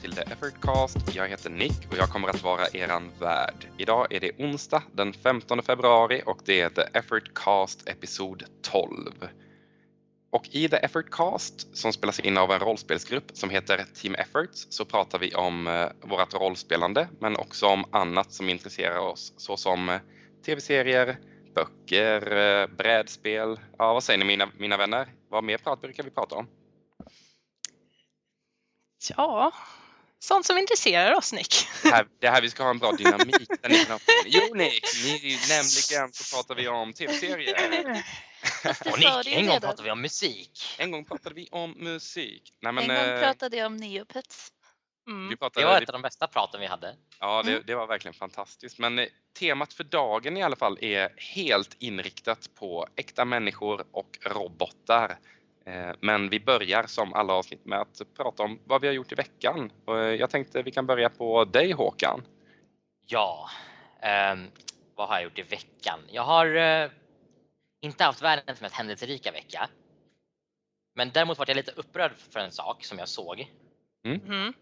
till The Effortcast. Jag heter Nick och jag kommer att vara eran värd. Idag är det onsdag den 15 februari och det är The Effortcast episod 12. Och i The Effortcast som spelas in av en rollspelsgrupp som heter Team Efforts så pratar vi om eh, vårt rollspelande men också om annat som intresserar oss såsom eh, tv-serier, böcker, eh, brädspel. Ja, vad säger ni mina, mina vänner? Vad mer prat brukar vi prata om? Ja, sånt som intresserar oss Nick. Det här, det här vi ska ha en bra dynamik. Där ni kan, jo Nick, ni, nämligen så pratar vi om tv-serier. Och Nick, en gång pratade vi om musik. En gång pratade vi om musik. Nej, men, en gång eh, pratade jag om Neopets. Mm. Pratade, det var ett av de bästa praten vi hade. Ja, det, mm. det, var verkligen fantastiskt. Men eh, temat för dagen i alla fall är helt inriktat på äkta människor och robotar. Eh, men vi börjar som alla avsnitt med att prata om vad vi har gjort i veckan. Och eh, jag tänkte vi kan börja på dig Håkan. Ja, eh, vad har jag gjort i veckan? Jag har eh, inte haft världens mest händelserika vecka. Men däremot var jag lite upprörd för en sak som jag såg. Mm. Mm.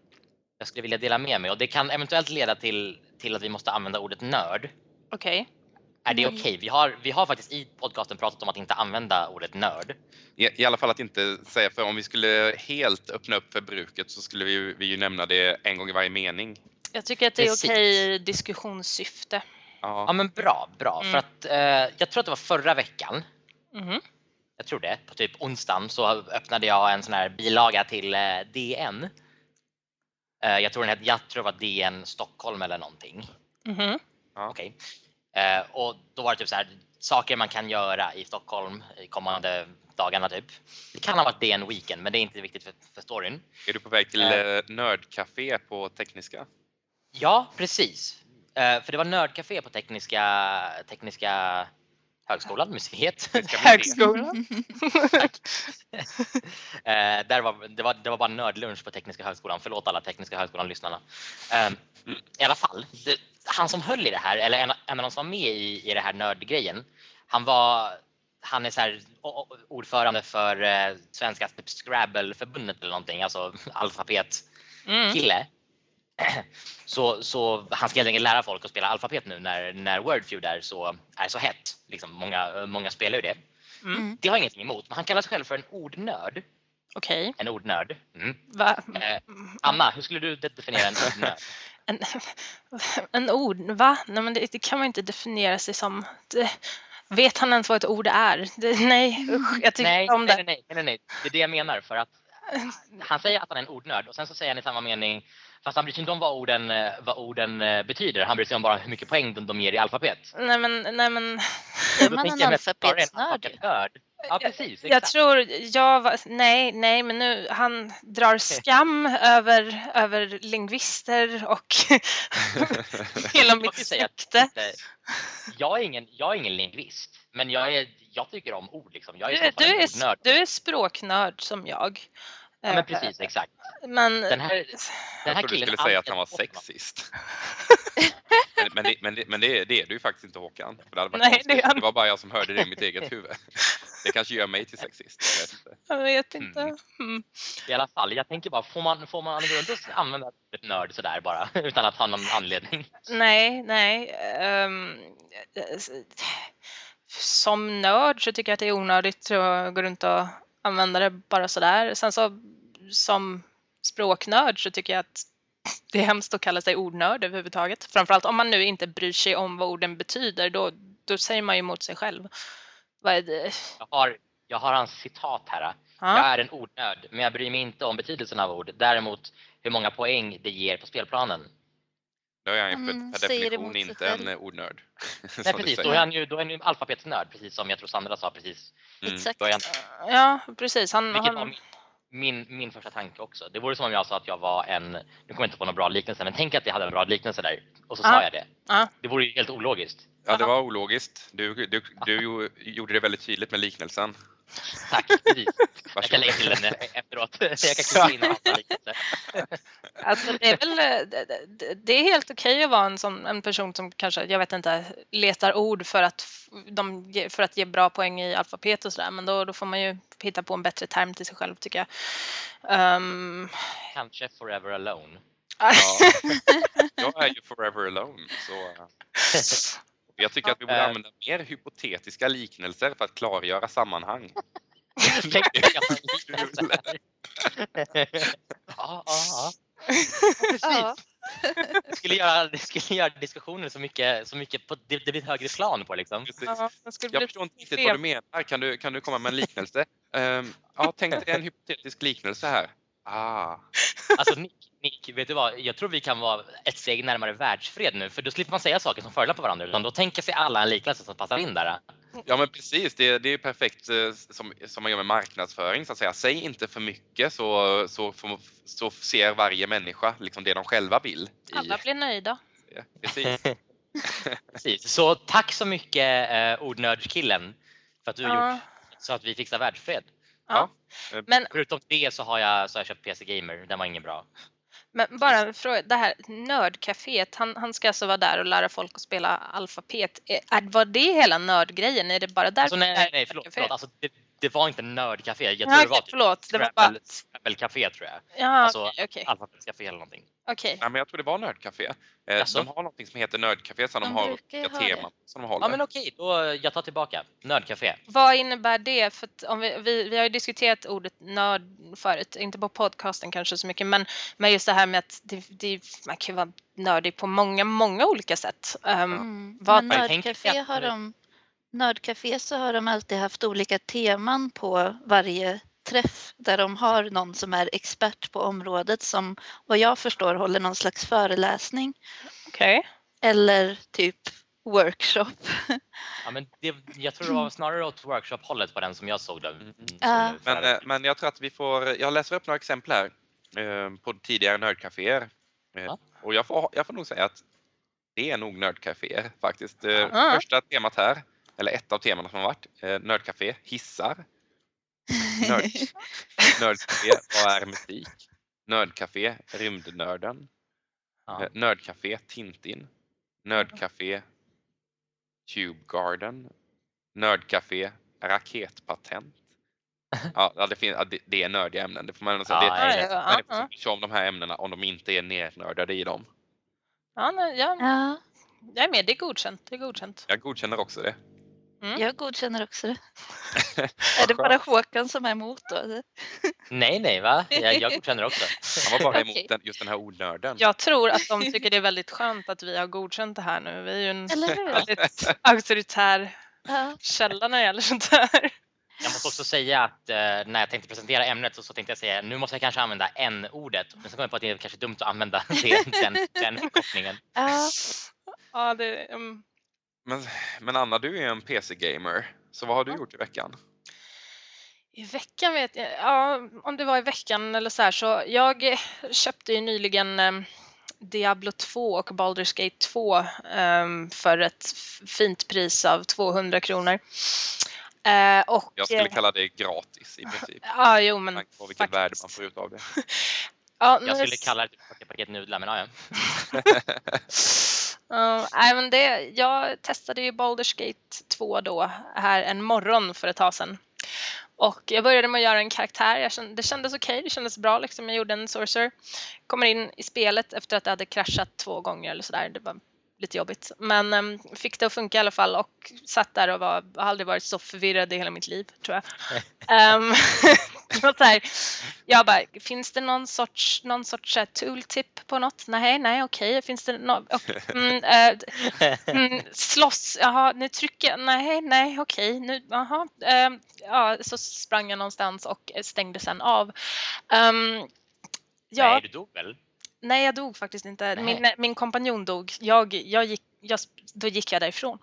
Jag skulle vilja dela med mig och det kan eventuellt leda till, till att vi måste använda ordet nörd. Okej. Okay. Är det okej? Okay? Vi, har, vi har faktiskt i podcasten pratat om att inte använda ordet nörd. I, I, alla fall att inte säga, för om vi skulle helt öppna upp för bruket så skulle vi, vi ju nämna det en gång i varje mening. Jag tycker att det är okej okay diskussionssyfte. Ja. ja men bra, bra. Mm. För att eh, jag tror att det var förra veckan. Mm. Jag tror det. På typ onsdagen så öppnade jag en sån här bilaga till eh, DN. Eh, jag tror den hette, jag tror det var DN Stockholm eller någonting. Mm. Ja. Okay. Eh, och då var det typ så här, saker man kan göra i Stockholm i kommande dagarna typ. Det kan ha varit DN Weekend men det är inte viktigt för, för storyn. Är du på väg till uh, Nördcafé på Tekniska? Ja precis. Uh, för det var Nördcafé på Tekniska, tekniska Högskolan, museet. Högskolan. uh, där var, det, var, det var bara nördlunch på Tekniska högskolan. Förlåt alla Tekniska högskolan-lyssnarna. Uh, I alla fall, det, han som höll i det här, eller en, en av de som var med i, i det här nördgrejen, han var han är så här, ordförande för eh, Svenska typ Scrabble-förbundet eller någonting, alltså alfabetkille. Mm. Så, så han ska helt enkelt lära folk att spela alfabet nu när, när Wordfeud är så, är så hett. Liksom, många, många spelar ju det. Mm. Det har jag ingenting emot, men han kallar sig själv för en ordnörd. Okej. Okay. En ordnörd. Mm. Eh, Anna, hur skulle du definiera en ordnörd? en, en ord, va? Nej men det, det, kan man inte definiera sig som. Det, vet han ens vad ett ord är? Det, nej usch, jag tycker nej, om det. Nej, nej, nej, nej, det är det jag menar för att han säger att han är en ordnörd och sen så säger han i samma mening Fast han bryr sig inte om vad orden, vad orden betyder. Han bryr sig om bara hur mycket poäng de, de ger i alfabet. Nej men, nej men. Är man en alfabetsnörd? Ja, precis. Jag tror, jag nej, nej, men nu han drar skam över, över lingvister och hela mitt släkte. Jag är ingen, jag är ingen lingvist, men jag, är, jag tycker om ord. Liksom. Jag är du, du, är, du är språknörd som jag. Ja, men precis, exakt. Men, den här, den här jag trodde du skulle säga att han var sexist. men, men, det, men, det, men det, det är du ju faktiskt inte Håkan. För det, hade Nej, det, det var bara jag som hörde det i mitt eget huvud. Det kanske gör mig till sexist. Jag vet inte. Jag vet inte. Mm. Mm. I alla fall, jag tänker bara, får man, får man runt och använda ett nörd sådär bara utan att ha någon anledning? Nej, nej. Um, som nörd så tycker jag att det är onödigt att gå runt och använda det bara sådär. Sen så som språknörd så tycker jag att det är hemskt att kalla sig ordnörd överhuvudtaget. Framförallt om man nu inte bryr sig om vad orden betyder, då, då säger man ju emot sig själv. Vad är det? Jag har, jag har hans citat här. Ja. Jag är en ordnörd, men jag bryr mig inte om betydelsen av ord. Däremot hur många poäng det ger på spelplanen. Då är han ju mm, per definition inte en ordnörd. Nej precis, då är han ju, då är han ju alfabetsnörd precis som jag tror Sandra sa precis. Mm. Exakt. Ja precis. Han, Vilket han... var min, min första tanke också. Det vore som om jag sa att jag var en, nu kommer jag inte på någon bra liknelse, men tänk att jag hade en bra liknelse där och så ah. sa jag det. Ah. Det vore ju helt ologiskt. Ja, det var ologiskt. Du, du, du gjorde det väldigt tydligt med liknelsen. Tack. precis. Jag kan lägga till den efteråt. Jag kan klippa in lite. Alltså det är väl eh, det- är helt okej att vara en, sån, en person som kanske, jag vet inte, letar ord för att, de, ge- för att ge bra poäng i alfabet och sådär men då, då får man ju hitta på en bättre term till sig själv tycker jag. Ehm, Kanske Forever Alone. Ja. Jag är ju forever alone. Så, eh, jag tycker att vi borde använda mer hypotetiska liknelser för att klargöra sammanhang. Ja, ja. Det skulle göra, det skulle göra diskussionen så mycket, så mycket på, det, det blir ett högre plan på liksom. Ja, Jag förstår inte riktigt vad du menar. Kan du, kan du komma med en liknelse? Ehm, ja, tänk dig en hypotetisk liknelse här. Ah, Alltså Nick, Nick, vet du vad? Jag tror vi kan vara ett steg närmare världsfred nu för då slipper man säga saker som förolämpar varandra utan då tänker sig alla en liknelse som passar in där. ja men precis, det, det är perfekt eh, som, som man gör med marknadsföring så att säga. Säg inte för mycket så, så, får- så ser varje människa liksom det de själva vill. I, Alla blir nöjda. precis. Precis. Så tack så mycket eh, ordnördskillen för att du har Ja. gjort så att vi fixar världsfred. Ja. Men, Förutom det så har jag, så har jag köpt PC Gamer, den var ingen bra. Men bara en fråga, det här nördcaféet, han, han ska alltså vara där och lära folk att spela alfabet. Är, var det hela nördgrejen? Är det bara där? Alltså, nej, nej, nej förlåt. förlåt. Alltså, det, det var inte nördcafé. Jag tror Ja, det var typ förlåt, det var bara... Scrabble, Scrabble-café tror jag. Ja, Alltså, okej. Alfabetscafé eller någonting. okej. Nej, men jag tror det var Nördcafé. Eh, Jaså? de har någonting som heter Nördcafé som de, De har olika ha det. teman som de håller. Ja men okej, då jag tar tillbaka. Nördcafé. Vad innebär det? För att om vi, vi, vi har ju diskuterat ordet nörd förut, inte på podcasten kanske så mycket, men, men just det här med att det, det, man kan ju vara nördig på många, många olika sätt. Um, Mm. Vad- Men Nördcafé har de Nördcafé så har de alltid haft olika teman på varje träff där de har någon som är expert på området som vad jag förstår håller någon slags föreläsning Okej. eller typ workshop. Ja, men det, jag tror det var snarare åt workshop-hållet på den som jag såg den. Mm. som Ja. Men, eh, men jag tror att vi får, jag läser upp några exempel här eh, på tidigare nördcaféer. Eh, Ja. Och jag får, jag får nog säga att det är nog nördcaféer faktiskt. Ja. Första temat här, eller ett av temana som har varit, eh, nördcafé, hissar. Nörd, nördcafé, vad är musik? Nördcafé, rymdnörden. ja. Eh, Nördcafé, Tintin. Nördcafé, Cube Garden. Nördcafé, raketpatent. Ja, det, finns, det, det är nördiga ämnen. Det får man ändå säga. Ja, det, ja, Ja, ja. sig om de här ämnena om de inte är nernördade i dem. ja, nej, ja, Ja, jag är med, det är godkänt. Det är godkänt. Jag godkänner också det. Mm. jag godkänner också det. Är det bara. Håkan som är emot då? Nej, nej, va? Jag, jag godkänner också. Han var bara emot Okej. den, just den här ordnörden. Jag tror att de tycker det är väldigt skönt att vi har godkänt det här nu. Vi är ju en väldigt auktoritär Ja. källa när det gäller sånt här. Jag måste också säga att eh, när jag tänkte presentera ämnet så, så tänkte jag säga nu måste jag kanske använda n-ordet. Men sen kom jag på att det är kanske dumt att använda det, den, den förkortningen. Ja. Ja, det, um, Men, men Anna, du är en PC-gamer. Så vad har du gjort i veckan? I veckan vet jag, ja om det var i veckan eller så här så jag köpte ju nyligen eh, Diablo 2 och Baldur's Gate 2 eh, för ett fint pris av 200 kronor. Eh, och, Jag skulle kalla det gratis i princip. Ja, jo men på vilket värde man faktiskt. får ut av det. Ja, Jag skulle kalla det typ 40 paket nudlar, men ja, Uh, även det, jag testade ju Baldur's Gate 2 då här en morgon för ett tag sedan. Och jag började med att göra en karaktär. Jag kände, det kändes okej, det kändes bra. Liksom. Jag gjorde en sorcerer. Kommer in i spelet efter att det hade kraschat två gånger eller sådär. Det var lite jobbigt. Men um, fick det att funka i alla fall och satt där och var, har aldrig varit så förvirrad i hela mitt liv tror jag. um, så här, jag bara, finns det någon sorts, någon sorts här tooltip på något? Nej, nej, okej. Finns det något? Mm, eh, mm, slåss, jaha, nu trycker jag, nej, nej, okej, nu, jaha. ehm, ja, så sprang jag någonstans och stängde sen av. Ehm, ja, Nej, du dog väl? Nej, jag dog faktiskt inte. Nej. Min, min kompanjon dog. Jag, jag gick, jag, då gick jag därifrån.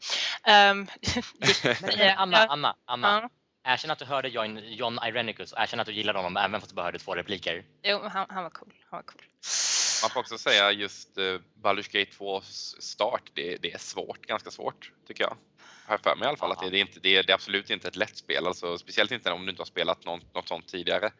Um, gick, eh, Anna, ja, Anna, Anna. ja, Erkänn att du hörde John, John Irenicus och erkänn att du gillade honom även fast du bara hörde två repliker. jo, han, han var cool. Han var cool. Man får också säga just uh, Baldur's Gate 2 start, det, det är svårt, ganska svårt tycker jag. Har jag för mig i alla fall att det, är inte, det, är, det är absolut inte ett lätt spel, alltså, speciellt inte om du inte har spelat något, något sånt tidigare.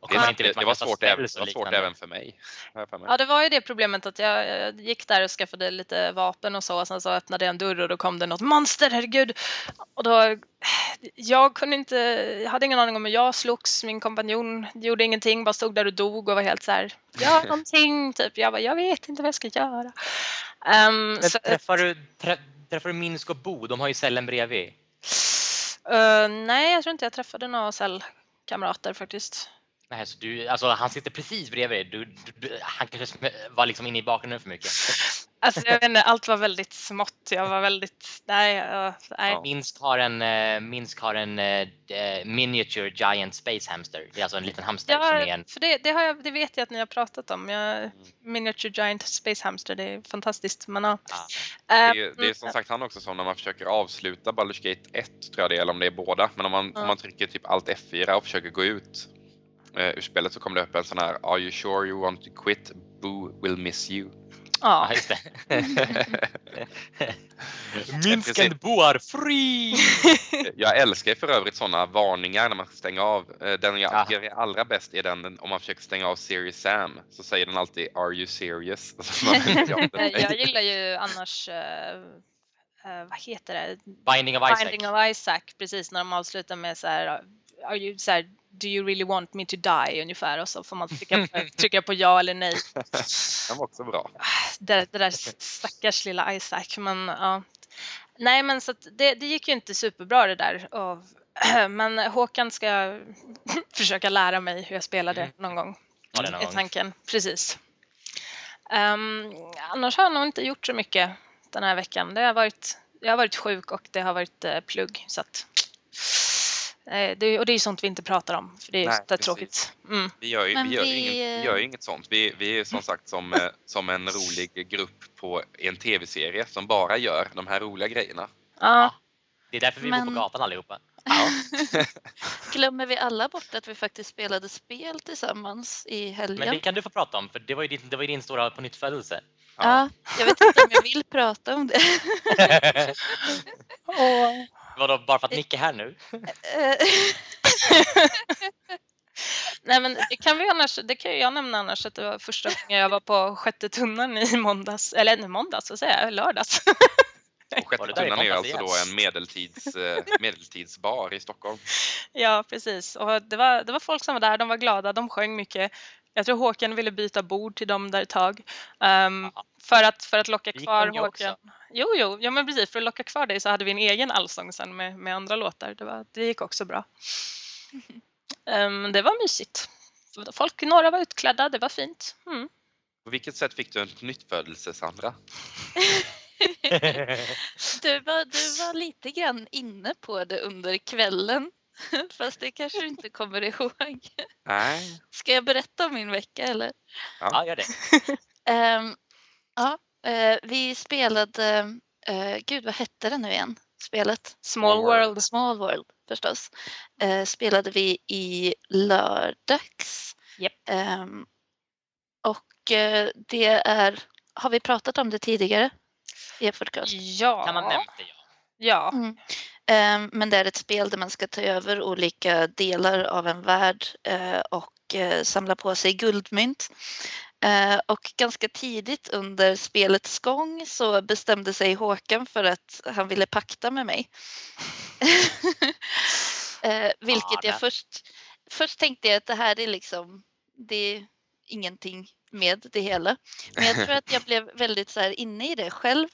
Och Det, inte det, det var svårt, även, det var svårt även för mig. för mig. Ja, det var ju det problemet att jag jag gick där och skaffade lite vapen och så och sen så öppnade jag en dörr och då kom det något monster, herregud. Och då, jag kunde inte, jag hade ingen aning om hur jag slogs, min kompanjon gjorde ingenting, bara stod där och dog och var helt så här, gör någonting, typ. Jag bara, jag vet inte vad jag ska göra. Men så, träffar, du, trä, träffar du Minsk och Bo? De har ju cellen bredvid. eh, nej, jag tror inte jag träffade några cellkamrater faktiskt. Nej, så du, alltså, han sitter precis bredvid dig. Du, du, du, han kanske var liksom inne i bakgrunden för mycket. Alltså jag vet inte, allt var väldigt smått. Jag var väldigt, nej, nej. Ja. Minsk har en, eh, Minsk har en eh, miniature giant space hamster. Det är alltså en liten hamster som är Ja, en... för det, det, har jag, det vet jag att ni har pratat om. Jag, Miniature Giant Space Hamster, det är fantastiskt. Men, ja. Ja. Det är, det är som sagt han också som när man försöker avsluta Baldur's Gate 1 tror jag det är, eller om det är båda. Men om man, Ja. om man trycker typ Alt F4 och försöker gå ut eh, ur spelet så kommer det upp en sån här Are you sure you want to quit? Boo will miss you. Ja, ja. just det. Minsk and Bo are free! Jag älskar för övrigt sådana varningar när man ska stänga av. Eh, Den jag Ja. tycker är allra bäst är den om man försöker stänga av Serious Sam så säger den alltid Are you serious? Jag gillar ju annars, eh, eh, vad heter det? Binding of Isaac. Binding of Isaac, precis när de avslutar med så här, are you, så här Do you really want me to die? ungefär och så får man trycka på, trycka på ja eller nej. Den var också bra. det, det där stackars lilla Isaac. Men, ja. Nej men så det, det gick ju inte superbra det där. Och, men Håkan ska försöka lära mig hur jag spelar det Mm. någon gång. Ja, det är tanken. Precis. Ehm, annars har jag nog inte gjort så mycket den här veckan. Det har varit, jag har varit sjuk och det har varit eh, plugg. Så att, det, och det är ju sånt vi inte pratar om för det är ju Nej, så tråkigt. Mm. Vi gör ju, Men vi gör vi, inget, vi eh, gör ju inget sånt. Vi, vi är som sagt som, eh, som en rolig grupp på en tv-serie som bara gör de här roliga grejerna. Ja, Det är därför vi bor Men- på gatan allihopa. Glömmer vi alla bort att vi faktiskt spelade spel tillsammans i Men helgen? det kan du få prata om för det var ju din, det var ju din stora på nytt födelse. Ja, jag vet inte om jag vill prata om det. Vadå, bara för att Nick är här nu? Eh, Nej men det kan vi annars, det kan jag nämna annars att det var första gången jag var på sjätte tunnan i måndags, eller nej, måndags, vad säger jag, lördags. Och Sjätte i tunnan är alltså då en medeltids, eh, medeltidsbar i Stockholm. ja precis och det var, det var folk som var där, de var glada, de sjöng mycket. Jag tror Håkan ville byta bord till dem där ett tag. Ja. för, att, för att locka kvar många också. Håkan. Jo, jo, ja men precis, för att locka kvar dig så hade vi en egen allsång sen med, med andra låtar. Det, var, det gick också bra. Ehm, det var mysigt. Folk, några var utklädda, det var fint. Mm. På vilket sätt fick du en nyttfödelse Sandra? Du var, du var lite grann inne på det under kvällen. Fast det kanske du inte kommer ihåg. Nej. Ska jag berätta om min vecka eller? Ja, gör det. Ehm, ja, eh, vi spelade, uh, gud vad hette det nu igen? Spelet? Small World. Small World förstås. Eh, spelade vi i lördags. Japp. Ehm, och det är, har vi pratat om det tidigare? I podcast? Ja. Kan man nämna det? Ja. Ja. Mm. Ehm, Men det är ett spel där man ska ta över olika delar av en värld eh, och eh, samla på sig guldmynt. Eh, Och ganska tidigt under spelets gång så bestämde sig Håkan för att han ville pakta med mig. Vilket Ja, jag först, först tänkte jag att det här är liksom, det är ingenting med det hela. Men jag tror att jag blev väldigt så här inne i det själv.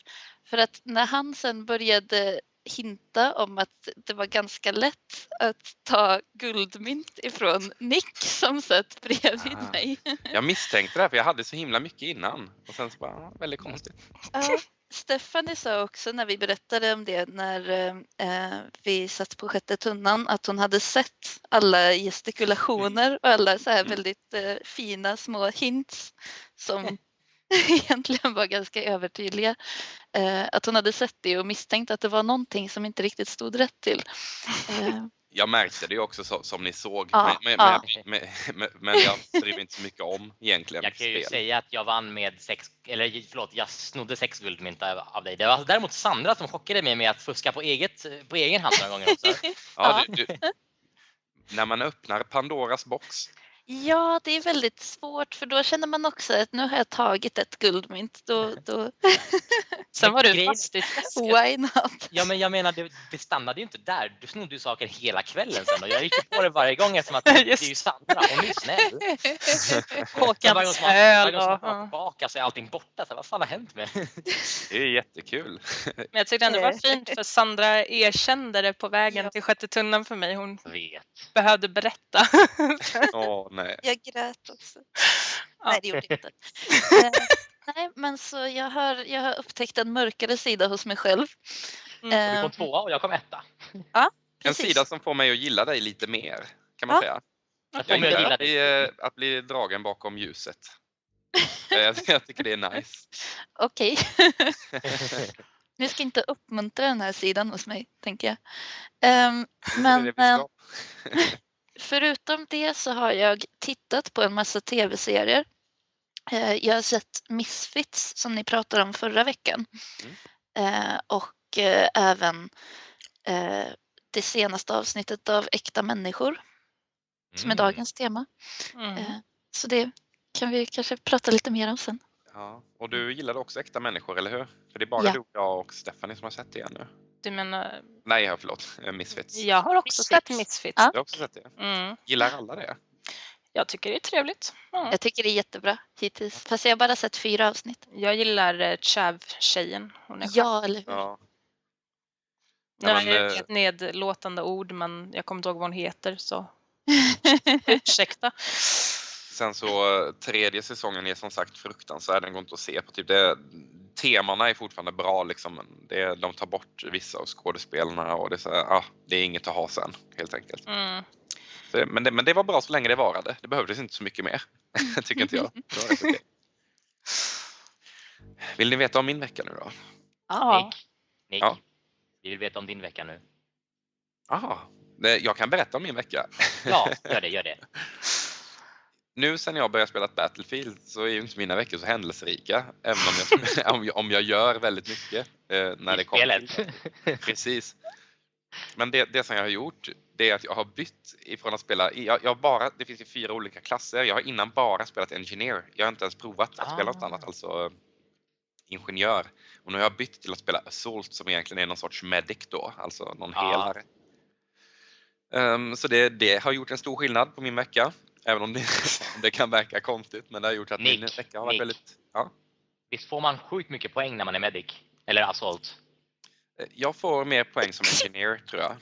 För att när han sen började hinta om att det var ganska lätt att ta guldmynt ifrån Nick som satt bredvid Ah. mig. Jag misstänkte det här för jag hade så himla mycket innan. Och sen så bara, ah, väldigt konstigt. Ja, Stephanie sa också när vi berättade om det när eh, vi satt på sjätte tunnan att hon hade sett alla gestikulationer och alla så här väldigt eh, fina små hints som egentligen var ganska övertydliga. Eh, att hon hade sett det och misstänkt att det var någonting som inte riktigt stod rätt till. Eh, Jag märkte det också så, som ni såg, Ja, men, ja. men, men, men, jag mig inte så mycket om egentligen. Jag kan ju spel. säga att jag vann med sex, eller förlåt, jag snodde sex guldmynt av av dig. Det var däremot Sandra som chockade mig med att fuska på, eget, på egen hand några gånger också. Ja, du, du, när man öppnar Pandoras box. Ja, det är väldigt svårt för då känner man också att nu har jag tagit ett guldmynt. Då, då Sen var du fast i why not? Ja men jag menar det, det stannade ju inte där. Du snodde ju saker hela kvällen sen och jag gick på det varje gång eftersom att det är Just ju Sandra, hon är ju snäll. Så varje gång Håkans man, varje öl gång som man tillbaka så är allting borta. Så vad fan har hänt med Det är jättekul. Men jag tyckte ändå det var fint för Sandra erkände det på vägen Ja. till sjätte tunneln för mig. Hon vet. behövde berätta. Åh nej. Jag grät också. Ja. Nej, det gjorde jag inte. Nej, men så jag har, jag har upptäckt en mörkare sida hos mig själv. Mm. Du kom tvåa och jag kom etta. En precis. sida som får mig att gilla dig lite mer, kan man Ja. säga. Jag Jag gillar gilla att bli, eh, att bli dragen bakom ljuset. Eh, jag, jag tycker det är nice. Okej. Ni ska inte uppmuntra den här sidan hos mig, tänker jag. Ehm, men eh, förutom det så har jag tittat på en massa tv-serier. Eh, Jag har sett Misfits som ni pratade om förra veckan. Mm. Eh, Och eh, även det senaste avsnittet av Äkta människor som är Mm. dagens tema. Mm. Så det kan vi kanske prata lite mer om sen. Ja. Och du gillade också äkta människor, eller hur? För det är bara Ja. du, jag och Stephanie som har sett det igen nu. Du menar, Nej, förlåt. Misfits. jag har också Misfits. sett Misfits. Ja. Jag har också sett det. Mm. Gillar alla det? Jag tycker det är trevligt. Ja. Jag tycker det är jättebra hittills. Fast jag har bara sett fyra avsnitt. Jag gillar eh, Chav-tjejen. Hon är. Ja, eller hur? Ja. Är men, det eh, ett nedlåtande ord men jag kommer inte ihåg vad hon heter så ursäkta. Sen så eh, tredje säsongen är som sagt fruktansvärd. Den går inte att se på. Typ det, temana är fortfarande bra liksom. men Det, de tar bort vissa av skådespelarna och det är, så här, ah, det är inget att ha sen helt enkelt. Mm. Så, men, det, men det var bra så länge det varade. Det behövdes inte så mycket mer. Tycker inte jag. Okej. Vill ni veta om min vecka nu då? Ja. Nick, Nick Ja. vi vill veta om din vecka nu. Det- Jag kan berätta om min vecka. Ja, gör det, gör det. Nu sen jag började spela Battlefield så är ju inte mina veckor så händelserika. Även om jag, om jag, om jag gör väldigt mycket. Eh, när I det kommer. Precis. Men det, det som jag har gjort, det är att jag har bytt ifrån att spela, jag, jag bara, det finns ju fyra olika klasser. Jag har innan bara spelat Engineer. Jag har inte ens provat att spela något Ah. annat, alltså ingenjör. Och nu har jag bytt till att spela Assault som egentligen är någon sorts medic då, alltså någon Ah. helare. Ehm, så det, det har gjort en stor skillnad på min vecka. Även om det, det kan verka konstigt, men det har gjort att min Nick, vecka har varit Nick. väldigt... Ja. Visst får man sjukt mycket poäng när man är medic? Eller assault? Jag får mer poäng som Engineer tror jag.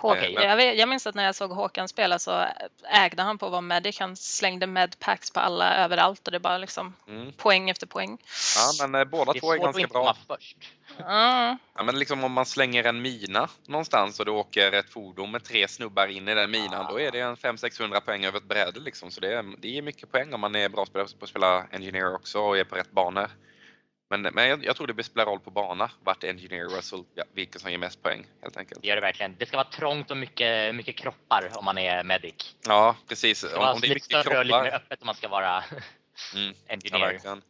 Håkan, Eh, men- jag, vet, jag minns att när jag såg Håkan spela så ägde han på att vara medic. Han slängde medpacks på alla överallt och det bara liksom Mm. poäng efter poäng. Ja, men eh, båda Det två är ganska bra. först. Mm. Ja, men liksom om man slänger en mina någonstans och det åker ett fordon med tre snubbar in i den minan, då är det en 500-600 poäng över ett bräde. Liksom. Så det är, det är mycket poäng om man är bra spelare på att spela Engineer också och är på rätt banor. Men, men jag, jag tror det spelar roll på bana vart Engineer Assault, ja, vilken som ger mest poäng helt enkelt. Det gör det verkligen. Det ska vara trångt och mycket, mycket kroppar om man är medic. Ja, precis. Det ska Om, vara om det är lite mycket större och lite mer kroppar. öppet om man ska vara Mm, ja, engineer. verkligen.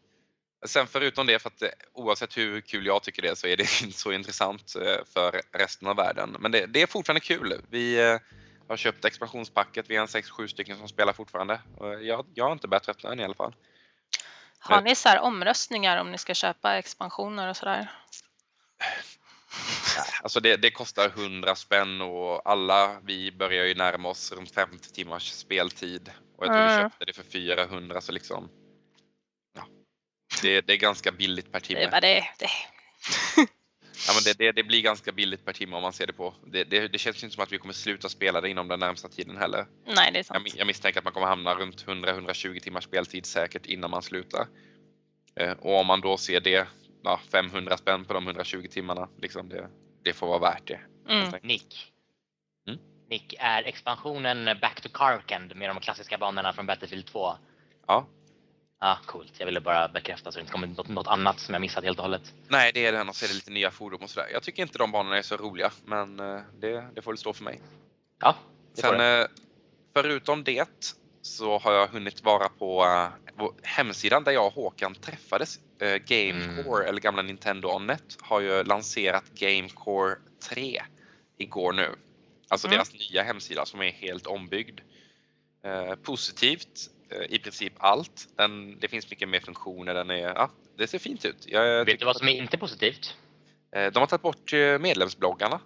Sen förutom det, för att eh, oavsett hur kul jag tycker det är så är det inte så intressant eh, för resten av världen. Men det, det är fortfarande kul. Vi eh, har köpt expansionspacket, vi är en 6-7 stycken som spelar fortfarande. Jag, jag har inte börjat öppna den i alla fall. Har ni så här omröstningar om ni ska köpa expansioner och sådär? Alltså det, det kostar 100 spänn och alla vi börjar ju närma oss runt 50 timmars speltid. Och jag tror vi Mm. köpte det för 400 så liksom ja, det, det är ganska billigt per Det timme. är bara det. det. Ja, men det, det, det blir ganska billigt per timme om man ser det på. Det, det, det känns inte som att vi kommer sluta spela det inom den närmsta tiden heller. Nej, det är Jag, sant. mi- jag misstänker att man kommer hamna runt 100-120 timmars speltid säkert innan man slutar. Eh, och om man då ser det, ja, 500 spänn på de 120 timmarna, liksom det, det får vara värt det. Mm. Nick. Mm. Nick, är expansionen Back to Karkand med de klassiska banorna från Battlefield 2? Ja. Ja, coolt. Jag ville bara bekräfta så det inte kommer något, något annat som jag missat helt och hållet. Nej, det är den och så är det lite nya fordon och sådär. Jag tycker inte de banorna är så roliga, men eh, det, det får väl stå för mig. Ja, det får Sen det. eh, förutom det så har jag hunnit vara på eh, hemsidan där jag och Håkan träffades. Gamecore, eller gamla Nintendo Onnet, har ju lanserat Gamecore 3 igår nu. Alltså Mm. deras nya hemsida som är helt ombyggd. Positivt, i princip allt. Den, det finns mycket mer funktioner. Den är, ja, det ser fint ut. Jag, Vet du vad som är inte positivt? eh, de har tagit bort eh, medlemsbloggarna.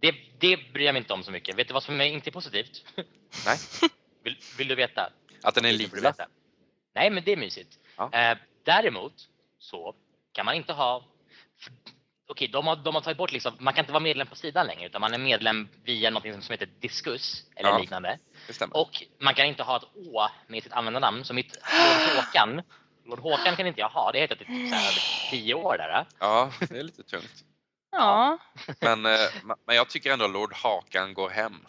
Det, det bryr jag mig inte om så mycket. Vet du vad som är inte positivt? Nej. Vill, vill du veta? Att den är lila. Nej, men det är mysigt. Ja. Eh, däremot så kan man inte ha... Okej, de, har, de har tagit bort liksom, man kan inte vara medlem på sidan längre utan man är medlem via något som heter Diskus eller Ja. liknande. Och man kan inte ha ett Å med sitt användarnamn. Så mitt Lord Håkan, Lord Håkan kan inte jag ha. Det heter typ så här över tio år där. Ja, det är lite tungt. Ja, Men, eh, men jag tycker ändå Lord Hakan går hem.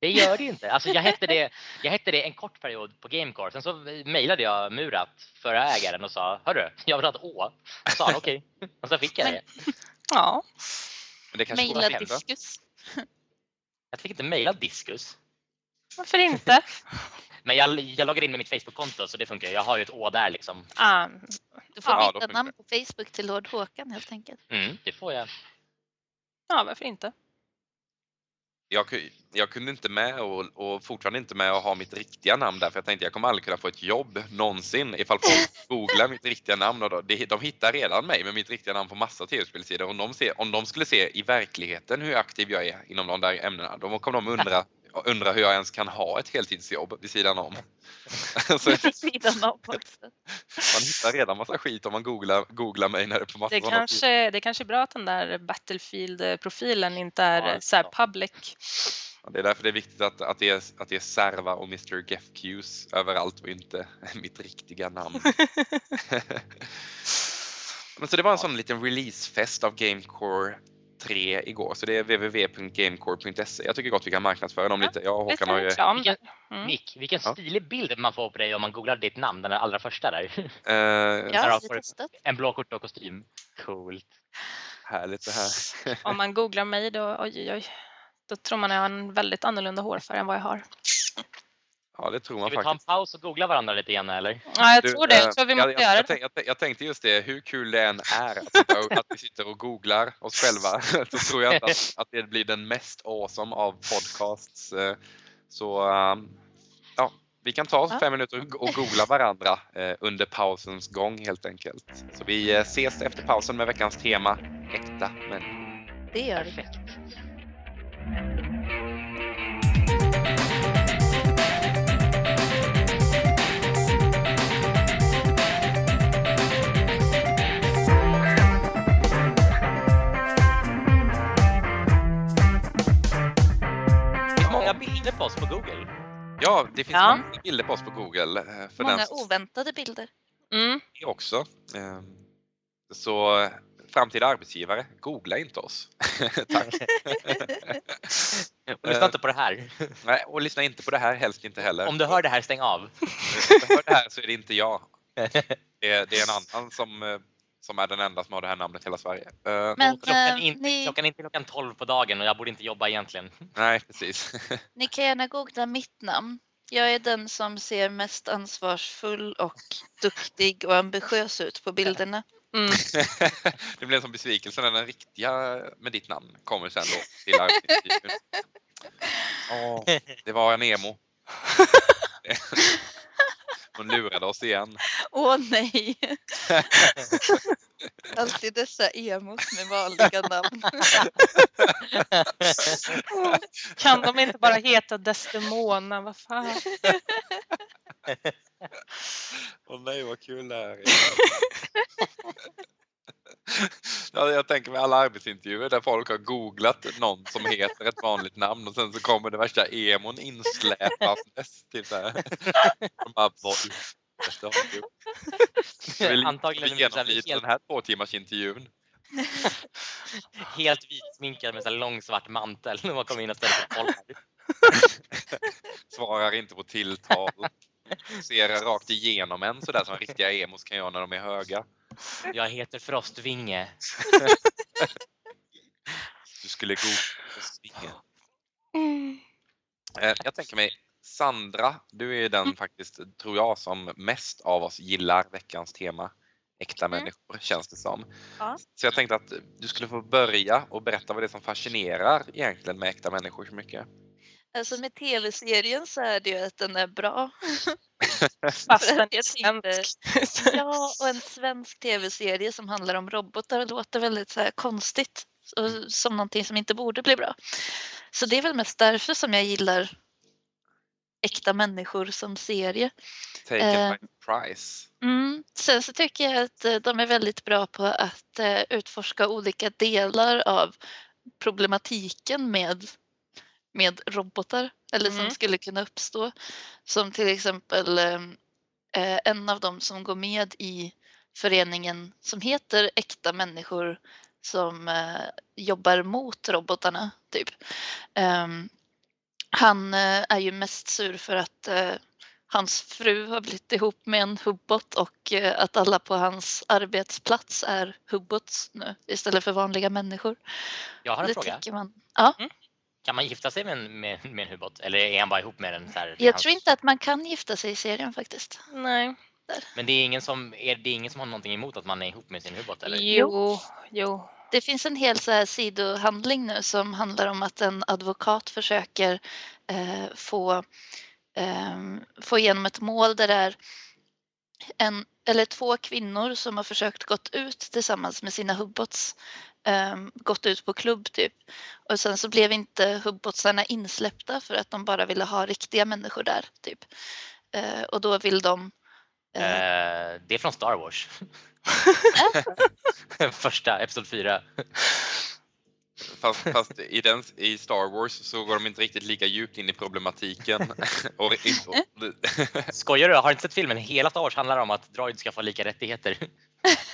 Det gör det ju inte. Alltså jag, hette det, jag hette det en kort period på Gamecore. Sen så mejlade jag Murat, förra ägaren, och sa Hörru, jag vill ha ett Å. Och sa han okej. Och så fick jag det. Ja. Men det kanske att ändra. diskus. Jag fick inte mejla Diskus. Varför inte? Men jag, jag loggade in med mitt Facebook-konto så det funkar. Jag har ju ett Å där liksom. Ah, Du får Ja, byta namn på Facebook till Lord Håkan helt enkelt. Mm, det får jag. ja, varför inte? Jag, jag kunde inte med och, och fortfarande inte med att ha mitt riktiga namn där för jag tänkte jag kommer aldrig kunna få ett jobb någonsin ifall folk googlar mitt riktiga namn. Och då, de, de hittar redan mig med mitt riktiga namn på massa tv-spelsidor. Om de, ser, om de skulle se i verkligheten hur aktiv jag är inom de där ämnena, då kommer de undra, undra hur jag ens kan ha ett heltidsjobb vid sidan om. Så Vid sidan om också. man hittar redan massa skit om man googlar, googlar mig när det är på massa Det kanske, det kanske är bra att den där Battlefield-profilen inte är Ja, så här ja. public. Ja, Det är därför det är viktigt att, att, det, är, att det är Serva och Mr Gefqs överallt och inte mitt riktiga namn. Men så det var en sån liten releasefest av Gamecore 3 igår, så det är www.gamecore.se. Jag tycker gott vi kan marknadsföra dem Ja, lite. Jag och Håkan har ju... Vilken, där. Mm. Nick, vilken Ja. stilig bild man får på dig om man googlar ditt namn, den allra första där. Eh, Ja. Testat. En blå skjorta och kostym. Coolt. Härligt det här. Om man googlar mig då, oj, oj, oj, då tror man att jag har en väldigt annorlunda hårfärg än vad jag har. Ja, det tror man Ska vi ta en faktiskt. paus och googla varandra lite igen eller? Ja, jag Du, tror det. eh, Jag tror vi jag, måste jag, göra jag, det. jag, jag tänkte just det, hur kul det än är att, sitta och, att vi sitter och googlar oss själva så tror jag inte att, att det blir den mest awesome av podcasts. eh, Så um, ja, vi kan ta oss Ja. fem minuter och googla varandra eh, under pausens gång helt enkelt. Så vi eh, ses efter pausen med veckans tema Äkta människor. Det gör vi. Oss på Google. Ja, det finns Ja. många bilder på oss på Google. eh, För Många den som oväntade bilder. Mm. det också. Eh, Så eh, framtida arbetsgivare, googla inte oss. Tack. Och lyssna inte på det här. Nej, och lyssna inte på det här, helst inte heller. Om du hör det här, stäng av. Om du hör det här så är det inte jag. Det är, det är en annan som, eh, som är den enda som har det här namnet i hela Sverige. Eh, Men Klockan är eh, inte, ni, klockan är inte klockan 12 på dagen och jag borde inte jobba egentligen. Nej, precis. ni kan gärna googla mitt namn. Jag är den som ser mest ansvarsfull och duktig och ambitiös ut på bilderna. Mm. det blev sån besvikelse när den riktiga med ditt namn kommer sen då till. Åh, det var en emo. Hon lurade oss igen. Åh nej! Alltid dessa emos med vanliga namn. Kan de inte bara heta Desdemona? Vad fan? Åh nej vad kul det här är. Ja, jag tänker mig alla arbetsintervjuer där folk har googlat någon som heter ett vanligt namn och sen så kommer det värsta emon insläpandes. Typ. De bara, vad i helvete har du gjort?" Jag vill Antagligen en genomlida helt, den här två timmars intervjun. helt vitsminkad med här lång svart mantel när man kommer in och ställer sig. Svarar inte på tilltal. Ser rakt igenom en sådär som riktiga emos kan göra när de är höga. Jag heter Frostvinge. Du skulle Svinge. Mm. Eh, Jag tänker mig Sandra, du är ju den Mm. faktiskt, tror jag, som mest av oss gillar veckans tema. Äkta Mm. människor känns det som. Ja. Så jag tänkte att du skulle få börja och berätta vad det är som fascinerar egentligen med äkta människor så mycket. Alltså med tv-serien så är det ju att den är bra. Fast den är svensk. Ja, och en svensk tv-serie som handlar om robotar låter väldigt så konstigt. Och som någonting som inte borde bli bra. Så det är väl mest därför som jag gillar äkta människor som serie. Taken Eh. by surprise. Mm. Sen så tycker jag att eh, de är väldigt bra på att eh, utforska olika delar av problematiken med, med robotar eller som Mm. skulle kunna uppstå. Som till exempel eh, eh, en av dem som går med i föreningen som heter Äkta människor som eh, jobbar mot robotarna. Typ. Ehm, han eh, är ju mest sur för att eh, hans fru har blivit ihop med en hubbot och eh, att alla på hans arbetsplats är hubbots nu istället för vanliga människor. Jag har en det fråga. man. Ja, Kan man gifta sig med en, med, med en hubot? Eller är han bara ihop med den? Så här, jag hans- tror inte att man kan gifta sig i serien faktiskt. Nej. Men det är, ingen som, är det ingen som har någonting emot att man är ihop med sin hubot? Eller? Jo, jo. Det finns en hel så här sidohandling nu som handlar om att en advokat försöker eh, få, eh, få igenom ett mål där det är en eller två kvinnor som har försökt gått ut tillsammans med sina hubbots. Eh, gått ut på klubb typ. Och sen så blev inte hubbotsarna insläppta för att de bara ville ha riktiga människor där. Typ. Eh, och då vill de eh, Eh, det är från Star Wars. Första, Episod 4. Fast, fast i, den, i Star Wars så går de inte riktigt lika djupt in i problematiken. och, och, och, Skojar du? Har du inte sett filmen? Hela Star Wars handlar om att droid ska få lika rättigheter.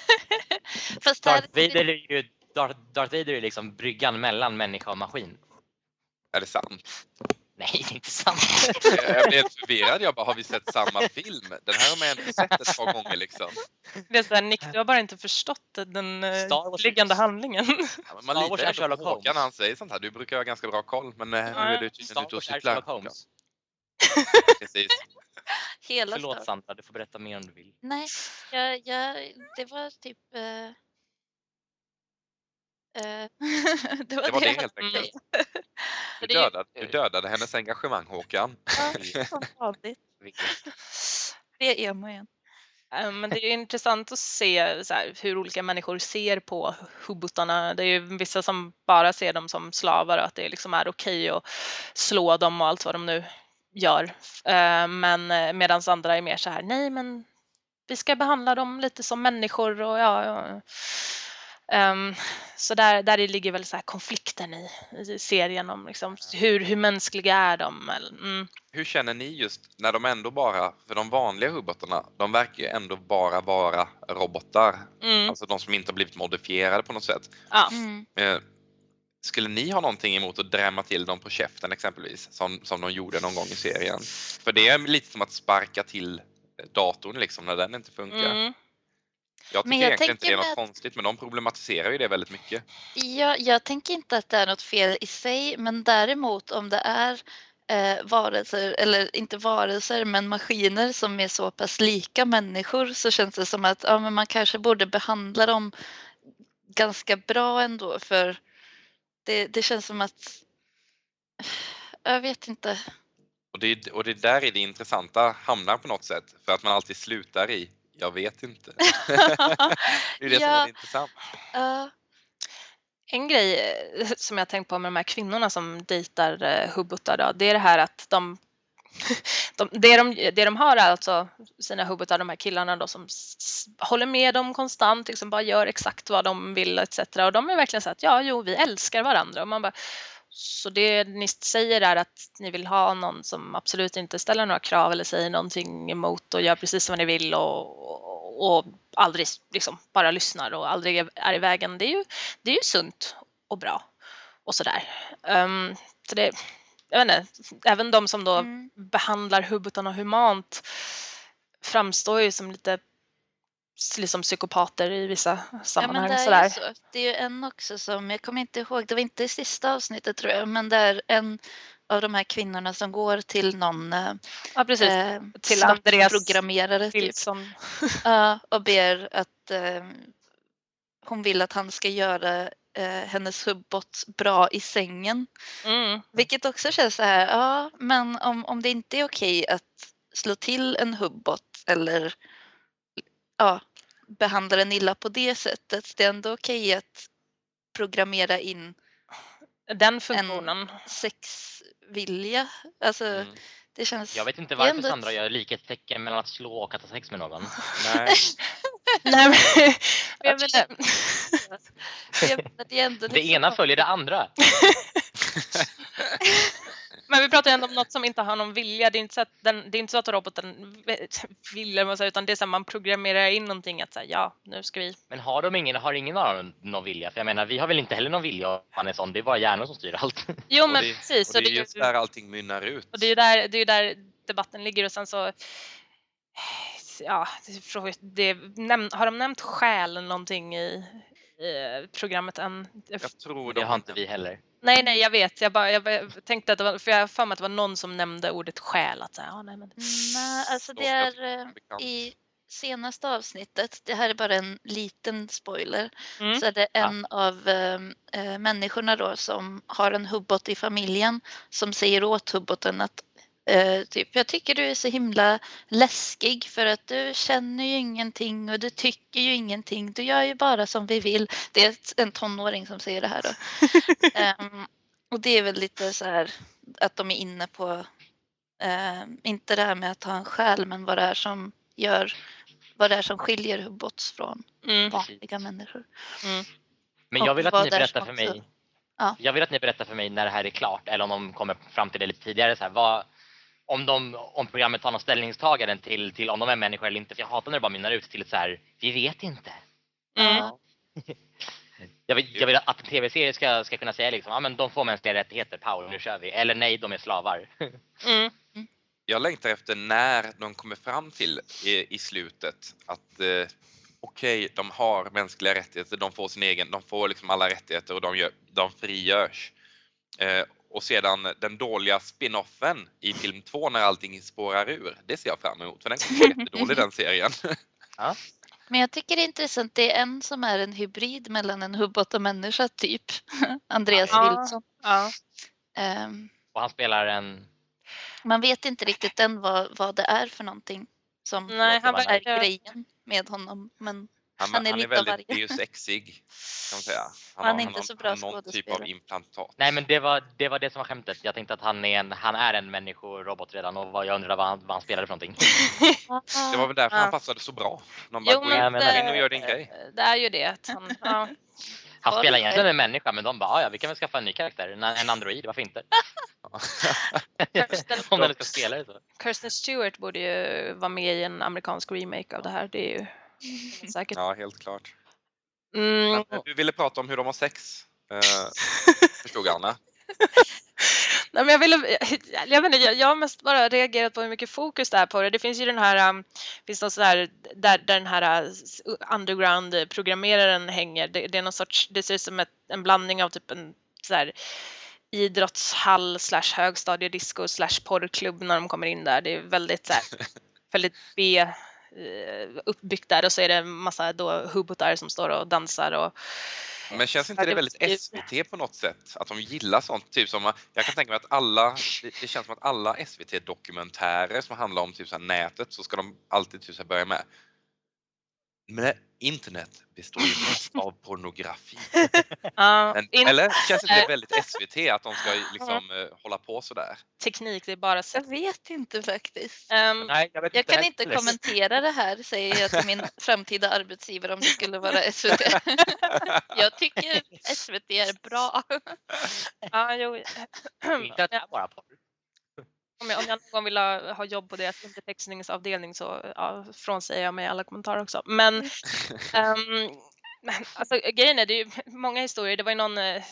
fast Darth Vader är ju Darth, Darth Vader är liksom bryggan mellan människa och maskin. är det sant? Nej, det är inte sant. Jag blev förvirrad. Jag bara, har vi sett samma film? Den här har man ändå sett ett par gånger liksom. Det är så här, Nick, du har bara inte förstått den eh, Star liggande handlingen. Ja, Man Star Wars litar är Sherlock på Håkan Holmes. när han säger sånt här. Du brukar ha ganska bra koll men eh, nu är du tydligen Star ute och cyklar. Precis. hela Star Förlåt Sandra, du får berätta mer om du vill. Nej, jag, jag, det var typ... Eh, eh, det var Det var det det. helt enkelt. Du är ju- dödade, du dödade hennes engagemang Håkan. Ja, som vanligt. Det är emo igen. Eh, Men det är ju intressant att se så här, hur olika människor ser på hubbotarna. Det är ju vissa som bara ser dem som slavar och att det liksom är okej att slå dem och allt vad de nu gör. Eh, Men medan andra är mer så här, nej men vi ska behandla dem lite som människor och ja. ja. Ehm, så där, där det ligger väl så här konflikten i, i serien om liksom, hur, hur mänskliga är de? Eller, Mm. Hur känner ni just när de ändå bara, för de vanliga robotarna, de verkar ju ändå bara vara robotar. Mm. Alltså de som inte har blivit modifierade på något sätt. Ja. Mm. Eh, Skulle ni ha någonting emot att drämma till dem på käften exempelvis, som, som de gjorde någon gång i serien? För det är lite som att sparka till datorn liksom när den inte funkar. Jag Men tycker jag egentligen inte det är något mig konstigt men de problematiserar ju det väldigt mycket. Jag, jag tänker inte att det är något fel i sig, men däremot om det är eh, varelser, eller inte varelser, men maskiner som är så pass lika människor så känns det som att ja, men man kanske borde behandla dem ganska bra ändå, för det, det känns som att jag vet inte. Och det, och det där är det intressanta hamnar på något sätt för att man alltid slutar i jag vet inte. det är det som är Ja. intressant. Ja, En grej eh, som jag tänkt på med de här kvinnorna som dejtar eh, hubbutar då, det är det här att de, de, det, de det de har är alltså sina hubbutar, de här killarna då som håller med dem konstant, liksom bara gör exakt vad de vill etc. Och de är verkligen så att ja, jo, vi älskar varandra. Och man bara, så det ni säger är att ni vill ha någon som absolut inte ställer några krav eller säger någonting emot och gör precis vad ni vill och, och aldrig liksom bara lyssnar och aldrig är- är i vägen. Det är ju, det är ju sunt och bra och sådär. Um, så det, jag vet inte, även de som då mm. behandlar hubbutarna humant framstår ju som lite liksom psykopater i vissa Ja, men sammanhang. det är sådär. så. Det är ju en också som, jag kommer inte ihåg, det var inte i sista avsnittet tror jag, men det är en av de här kvinnorna som går till någon eh, Ja, precis. eh, Till Andreas programmerare typ, Wilson. Ja, och ber att eh, hon vill att han ska göra eh, hennes hubbot bra i sängen. Mm. Vilket också känns så här, ja men om, om det inte är okej att slå till en hubbot eller ja, behandla den illa på det sättet. Det är ändå okej att programmera in Den funktionen. sexvilja. Alltså Mm. det känns... Jag vet inte varför ändå Sandra gör likhetstecken mellan att slå och att ha sex med någon. Nej, Nej, men, Jag menar, det är ändå Det liksom- ena följer det andra. men vi pratar ju ändå om något som inte har någon vilja. Det är inte så att, den, det är inte så att roboten vill, utan det är så att man programmerar in någonting att säga ja, nu ska vi. Men har de ingen, har ingen av dem någon vilja? För jag menar, vi har väl inte heller någon vilja om man är sån. Det är bara hjärnan som styr allt. Jo, och men det, precis. och det är ju- just där allting mynnar ut. Och det är ju där, det är där debatten ligger och sen så ja, det, det, har de nämnt själ eller någonting i, i programmet än? Jag tror Det de har inte vi heller. Nej, nej, jag vet. Jag, bara, jag, tänkte att det var, för jag för mig att det var någon som nämnde ordet själ. Att säga, ja, nej, men, Nej, alltså Då det är eh, i senaste avsnittet, det här är bara en liten spoiler, Mm. så är det en av eh, eh, människorna då som har en hubbot i familjen som säger åt hubboten att eh, typ, jag tycker du är så himla läskig för att du känner ju ingenting och du tycker ju ingenting. Du gör ju bara som vi vill. Det är en tonåring som säger det här då. Ehm, och det är väl lite så här att de är inne på, eh, inte det här med att ha en själ, men vad det är som gör, vad det är som skiljer hubbots från mm, vanliga människor. Men Och jag vill att ni berättar för mig. Ja. Jag vill att ni berättar för mig när det här är klart eller om de kommer fram till det lite tidigare. Så här, vad, om, de, om programmet tar någon ställningstagande till, till om de är människor eller inte. För jag hatar när det bara mynnar ut till ett så här, vi vet inte. mm, Ja. Jag vill, jag vill att en tv-serie ska, ska kunna säga liksom, ja men de får mänskliga rättigheter, Paul, nu kör vi. Eller nej, de är slavar. mm, Jag längtar efter när de kommer fram till i, i slutet att eh, okej, de har mänskliga rättigheter, de får sin egen, de får liksom alla rättigheter och de, gör, de frigörs. Eh, och sedan den dåliga spin-offen i film två när allting spårar ur, det ser jag fram emot för den kommer vara jättedålig den serien. Men jag tycker det är intressant, det är en som är en hybrid mellan en hubbot och människa typ. Andreas Ja. Wilson. ja. Ehm, Och han spelar en, man vet inte riktigt än vad, vad det är för någonting som Nej, han är grejen med honom. Men Han, Han är han är väldigt deus exig kan man säga. Han är har- inte har- så bra han någon typ av implantat. nej men det var, det var det som var skämtet. Jag tänkte att han är en, han är en människorobot redan och jag undrar vad han, vad han spelade för någonting. Det var väl därför Ja. han passade så bra. De bara, Jo, men in, och gör din grej. det är ju det. Att han, ja. Han spelar egentligen en människa men de bara, "Ah, ja vi kan väl skaffa en ny karaktär, en, en android, varför inte? Kirsten, Om den ska spela det så. Kirsten Stewart borde ju vara med i en amerikansk remake av det här. Det är ju säkert. Ja, helt klart. Mm. Du ville prata om hur de har sex, eh, förstod Anna. Nej, men jag, ville, jag, vet inte, jag, jag har mest bara reagerat på hur mycket fokus det är på det. Det finns ju den här, um, finns något sådär, där, där den här uh, underground-programmeraren hänger. Det, det är någon sorts, det ser ut som ett, en blandning av typ en sådär, idrottshall slash högstadiedisco slash porrklubb när de kommer in där. Det är väldigt såhär, väldigt B uppbyggt där och så är det en massa då hubbotar som står och dansar och Men känns inte det väldigt SVT på något sätt? Att de gillar sånt? Typ som, jag kan tänka mig att alla, det, känns som att alla SVT-dokumentärer som handlar om typ så nätet så ska de alltid typ så börja med men internet består ju mest av pornografi. Men, eller känns inte det väldigt SVT att de ska liksom eh, hålla på sådär? teknik, det är bara jag sätt. vet inte faktiskt. Um, Nej, jag vet Jag kan heller. inte kommentera det här, säger jag till min framtida arbetsgivare om det skulle vara SVT. Jag tycker SVT är bra. ja, jo. Inte att det är bara porr. Om jag, om jag någon gång vill ha, ha jobb på deras undertextningsavdelning så ja, frånsäger jag mig alla kommentarer också. Men men, alltså, grejen är, det är ju många historier. Det var ju någon eh,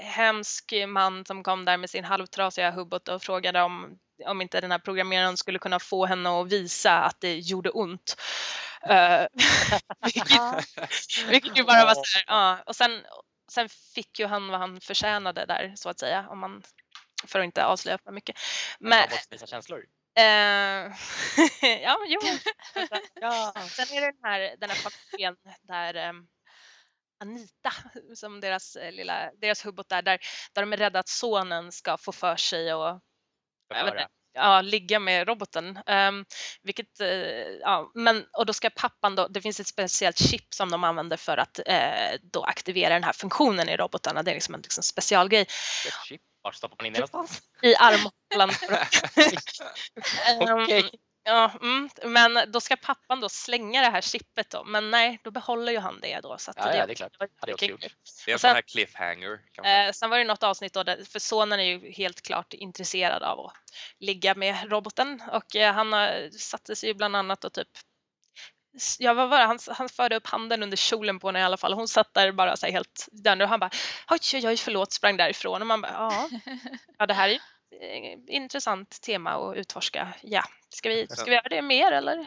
hemsk man som kom där med sin halvtrasiga hubbot och frågade om, om inte den här programmeraren skulle kunna få henne att visa att det gjorde ont. Uh, vilket, vilket ju bara var så här, ja. Och sen, sen fick ju han vad han förtjänade där så att säga. Om man för att inte avslöja för mycket. Men, Men, robot visar känslor. eh, ja, jo. ja. Sen är det den här, den här familjen där ehm, Anita, som deras eh, lilla, deras hubbot där, där, där de är rädda att sonen ska få för sig och Jag vet Förföra. Ja, ligga med roboten. Um, vilket, eh, ja, men, och då ska pappan då, det finns ett speciellt chip som de använder för att eh, då aktivera den här funktionen i robotarna. Det är liksom en liksom, specialgrej. Var stoppar man in det någonstans? i armhålan. Ehm, Okej. Ja, mm, men då ska pappan då slänga det här chippet då, men nej, då behåller ju han det då. Så att Ja, ja, det är klart. var Hade jag också kul. gjort. Det är en sån här cliffhanger. Eh, sen var det något avsnitt då, där, för sonen är ju helt klart intresserad av att ligga med roboten och eh, han satte sig ju bland annat och typ Ja, vad var det? Han, han förde upp handen under kjolen på henne i alla fall. Hon satt där bara så här helt döende och han bara oj, oj, oj, förlåt, sprang därifrån. Och man bara ja, ja det här är intressant tema att utforska. Ja, ska vi, ska vi göra det mer eller?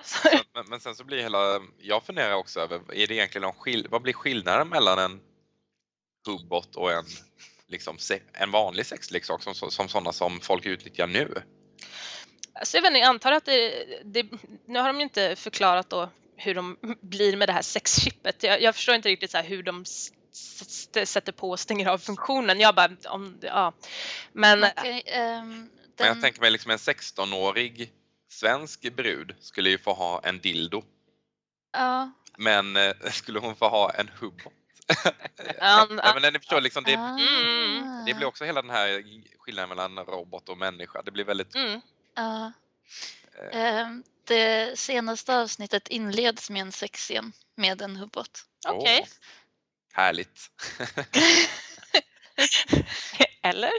Men, men sen så blir hela, jag funderar också över, är det egentligen någon skill, vad blir skillnaden mellan en hubbot och en, liksom, en vanlig sexleksak som, som, som sådana som folk utnyttjar nu? Alltså jag, vet inte, jag antar att det, det, nu har de ju inte förklarat då hur de blir med det här sexchippet. Jag, jag förstår inte riktigt så hur de sätter på och stänger av funktionen. Jag bara, om, ja. Men Man kan, ehm, Men jag den, tänker mig liksom en 16-årig svensk brud skulle ju få ha en dildo. ja, Men eh, skulle hon få ha en hubbot? Ja, ja, men ni förstår, liksom, det, Mm. det blir också hela den här skillnaden mellan robot och människa. Det blir väldigt... mm, ja. Eh. Ehm, Det senaste avsnittet inleds med en sexscen med en hubbot. okej. åh, härligt. Eller?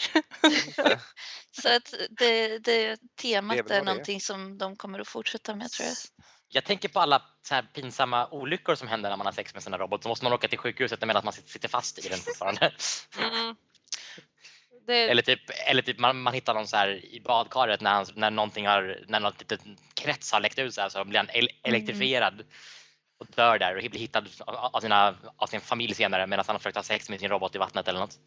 Så att det, det temat Det är är, vad det någonting som de kommer att fortsätta med tror jag. Jag tänker på alla pinsamma olyckor som händer när man har sex med sina robotar. Så måste man åka till sjukhuset medan man sitter fast i den fortfarande. Mm. Det, Eller typ, eller typ man, man hittar någon så här i badkaret när, han, när någonting har, när något litet krets har läckt ut så, här, så blir han el- elektrifierad och dör där och blir hittad av, sina, av sin familj senare medan han har försökt ha sex med sin robot i vattnet eller något.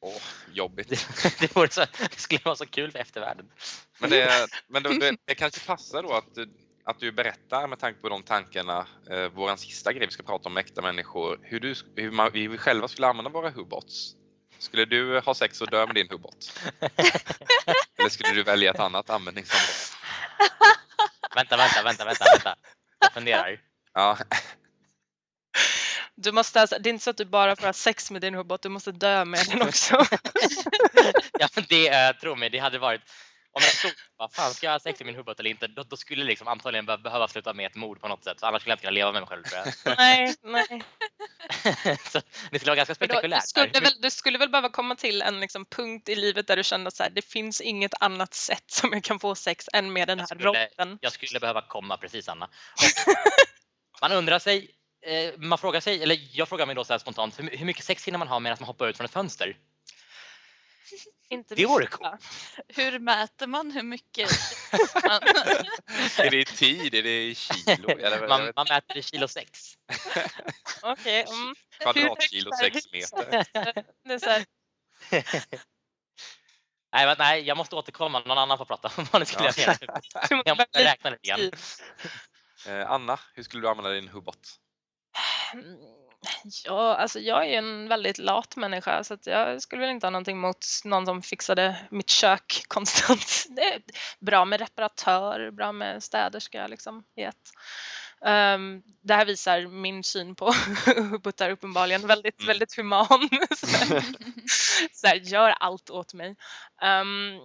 Åh, jobbigt. Det, vore så, det skulle vara så kul för eftervärlden. Men, det, men det, det kanske passar då att, du- att du berättar med tanke på de tankarna, eh, våran sista grej vi ska prata om med äkta människor, hur, du, hur man, vi själva skulle använda våra hubbots. Skulle du ha sex och dö med din hubbot? Eller skulle du välja ett annat användningsområde? Vänta, vänta, vänta, vänta, vänta. Jag funderar. Ja, du måste alltså, det är inte så att du bara får ha sex med din hubbot, du måste dö med den också. Ja, det, eh, tro mig, det hade varit om jag stod vad fan ska jag ha sex med min hubbot eller inte? Då, då skulle det liksom antagligen be- behöva sluta med ett mord på något sätt. Annars skulle jag inte kunna leva med mig själv tror jag. nej, nej. så det skulle vara ganska då, du, spektakulärt. skulle väl, du skulle väl behöva komma till en liksom, punkt i livet där du kände att så här, det finns inget annat sätt som jag kan få sex än med den Jag här roboten. Jag skulle behöva komma precis Anna. Man undrar sig, eh, man frågar sig, eller jag frågar mig då så här spontant, hur, hur mycket sex hinner man ha medan man hoppar ut från ett fönster? Inte Det vore coolt. Hur mäter man hur mycket man, är det i tid? Är det i kilo? Eller, Man, man mäter i kilo sex. Okej, mm. Kvadratkilo, sex meter. det är så här, Nej, men, nej, jag måste återkomma. Någon annan får prata om vad ni skulle Ja. göra. Jag måste räkna lite grann. Eh, Anna, hur skulle du använda din hubbot? Mm, Ja, alltså jag är en väldigt lat människa så jag skulle väl inte ha någonting mot någon som fixade mitt kök konstant. Det är bra med reparatör, bra med städerska liksom i ett. Ehm, det här visar min syn på hubbuttar uppenbarligen, väldigt, Mm. väldigt human. så här, gör allt åt mig. Ehm,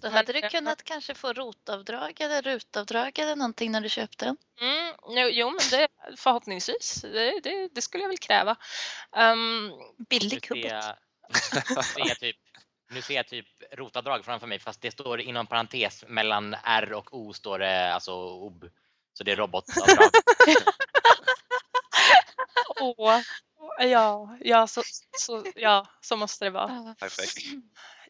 Då hade du kunnat kanske få rotavdrag eller rutavdrag eller någonting när du köpte den. Mm, jo, jo, men det förhoppningsvis. Det, det, det skulle jag väl kräva. Nu Billig ser hubbot. jag, nu ser jag typ, nu ser jag typ rotavdrag framför mig fast det står inom parentes mellan R och O står det alltså OB. Så det är robotavdrag. Åh, ja, ja, så, så, ja, så måste det vara. Perfekt.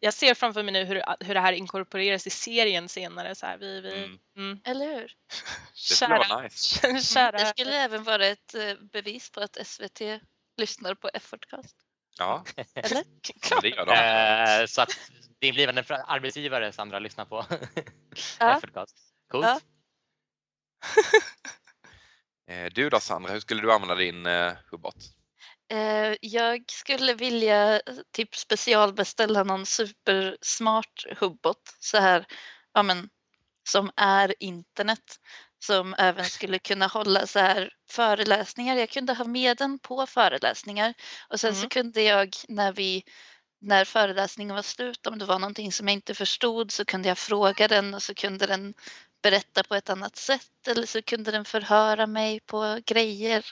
Jag ser framför mig nu hur, hur det här inkorporeras i serien senare. Så här, vi, vi, Mm. mm. Eller hur? Det skulle vara nice. kära. Det skulle även vara ett eh, bevis på att SVT lyssnar på Effortcast. Ja, Eller? men det gör de. Eh, så att din blivande arbetsgivare Sandra lyssnar på Ja. Effortcast. Coolt. Ja. Eh, Du då Sandra, hur skulle du använda din eh, hubbot? Eh, Jag skulle vilja eh, typ specialbeställa någon supersmart hubbot så här, ja men som är internet som även skulle kunna hålla så här föreläsningar. Jag kunde ha med den på föreläsningar och sen så Mm. kunde jag när vi när föreläsningen var slut, om det var någonting som jag inte förstod så kunde jag fråga den och så kunde den berätta på ett annat sätt eller så kunde den förhöra mig på grejer.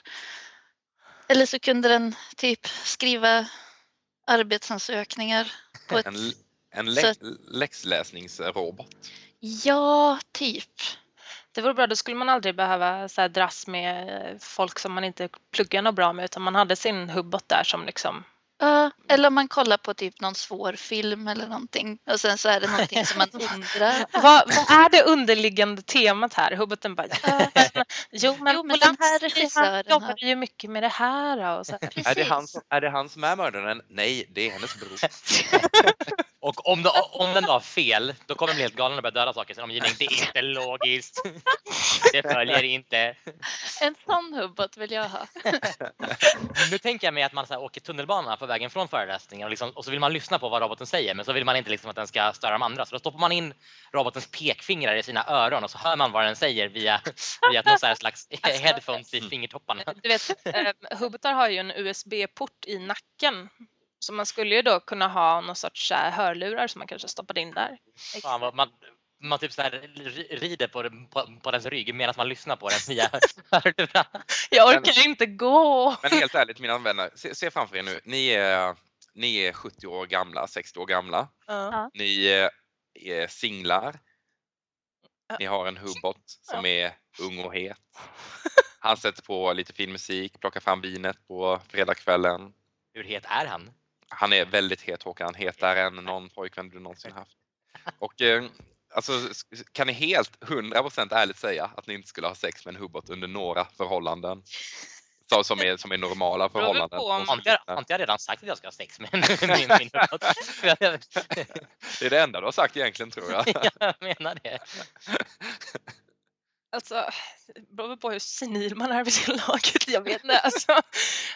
Eller så kunde den typ skriva arbetsansökningar på ett... En, en lä- läxläsningsrobot? Ja, typ. Det vore bra, då skulle man aldrig behöva så här, dras med folk som man inte pluggar något bra med utan man hade sin hubbot där som liksom Ja, eller om man kollar på typ någon svår film eller någonting och sen så är det någonting som man undrar. vad, vad är det underliggande temat här? Hubboten bara Ja, Jo men, Jo, men den här regissören jobbar har- ju mycket med det här och så. här. Är det, han, som- är det han som är mördaren? Nej, det är hennes bror. Och om, det, om den har fel, då kommer den bli helt galen och börja döda saker i sin omgivning. Det är inte logiskt. Det följer inte. En sån hubbot vill jag ha. Nu tänker jag mig att man så här åker tunnelbana på vägen från föreläsningen och, liksom, och så vill man lyssna på vad roboten säger men så vill man inte liksom att den ska störa de andra. Så då stoppar man in robotens pekfingrar i sina öron och så hör man vad den säger via, via någon slags headphones i fingertopparna. Du vet, eh, hubbotar har ju en USB-port i nacken. Så man skulle ju då kunna ha någon sorts så här, hörlurar som man kanske stoppade in där. Fan, vad man, man typ så rider på, den- på, på dens rygg medan man lyssnar på den via hörlurarna. Jag orkar inte gå! Men helt ärligt mina vänner, se, se framför er nu. Ni är, ni är 70 år gamla, 60 år gamla. Ja. Ni eh, är singlar. Ni har en hubbot som är ung och het. Han sätter på lite fin musik, plockar fram vinet på fredagskvällen. Hur het är han? Han är väldigt het Håkan, hetare än någon pojkvän du någonsin haft. Och eh, alltså, kan ni helt 100% ärligt säga att ni inte skulle ha sex med en hubbot under några förhållanden? Så, som, är, som är normala förhållanden. på om- Har har inte jag redan sagt att jag ska ha sex med min, min robot? Det är det enda du har sagt egentligen tror jag. jag menar det. Alltså, det beror på hur senil man är vid det laget. Jag vet inte. Alltså,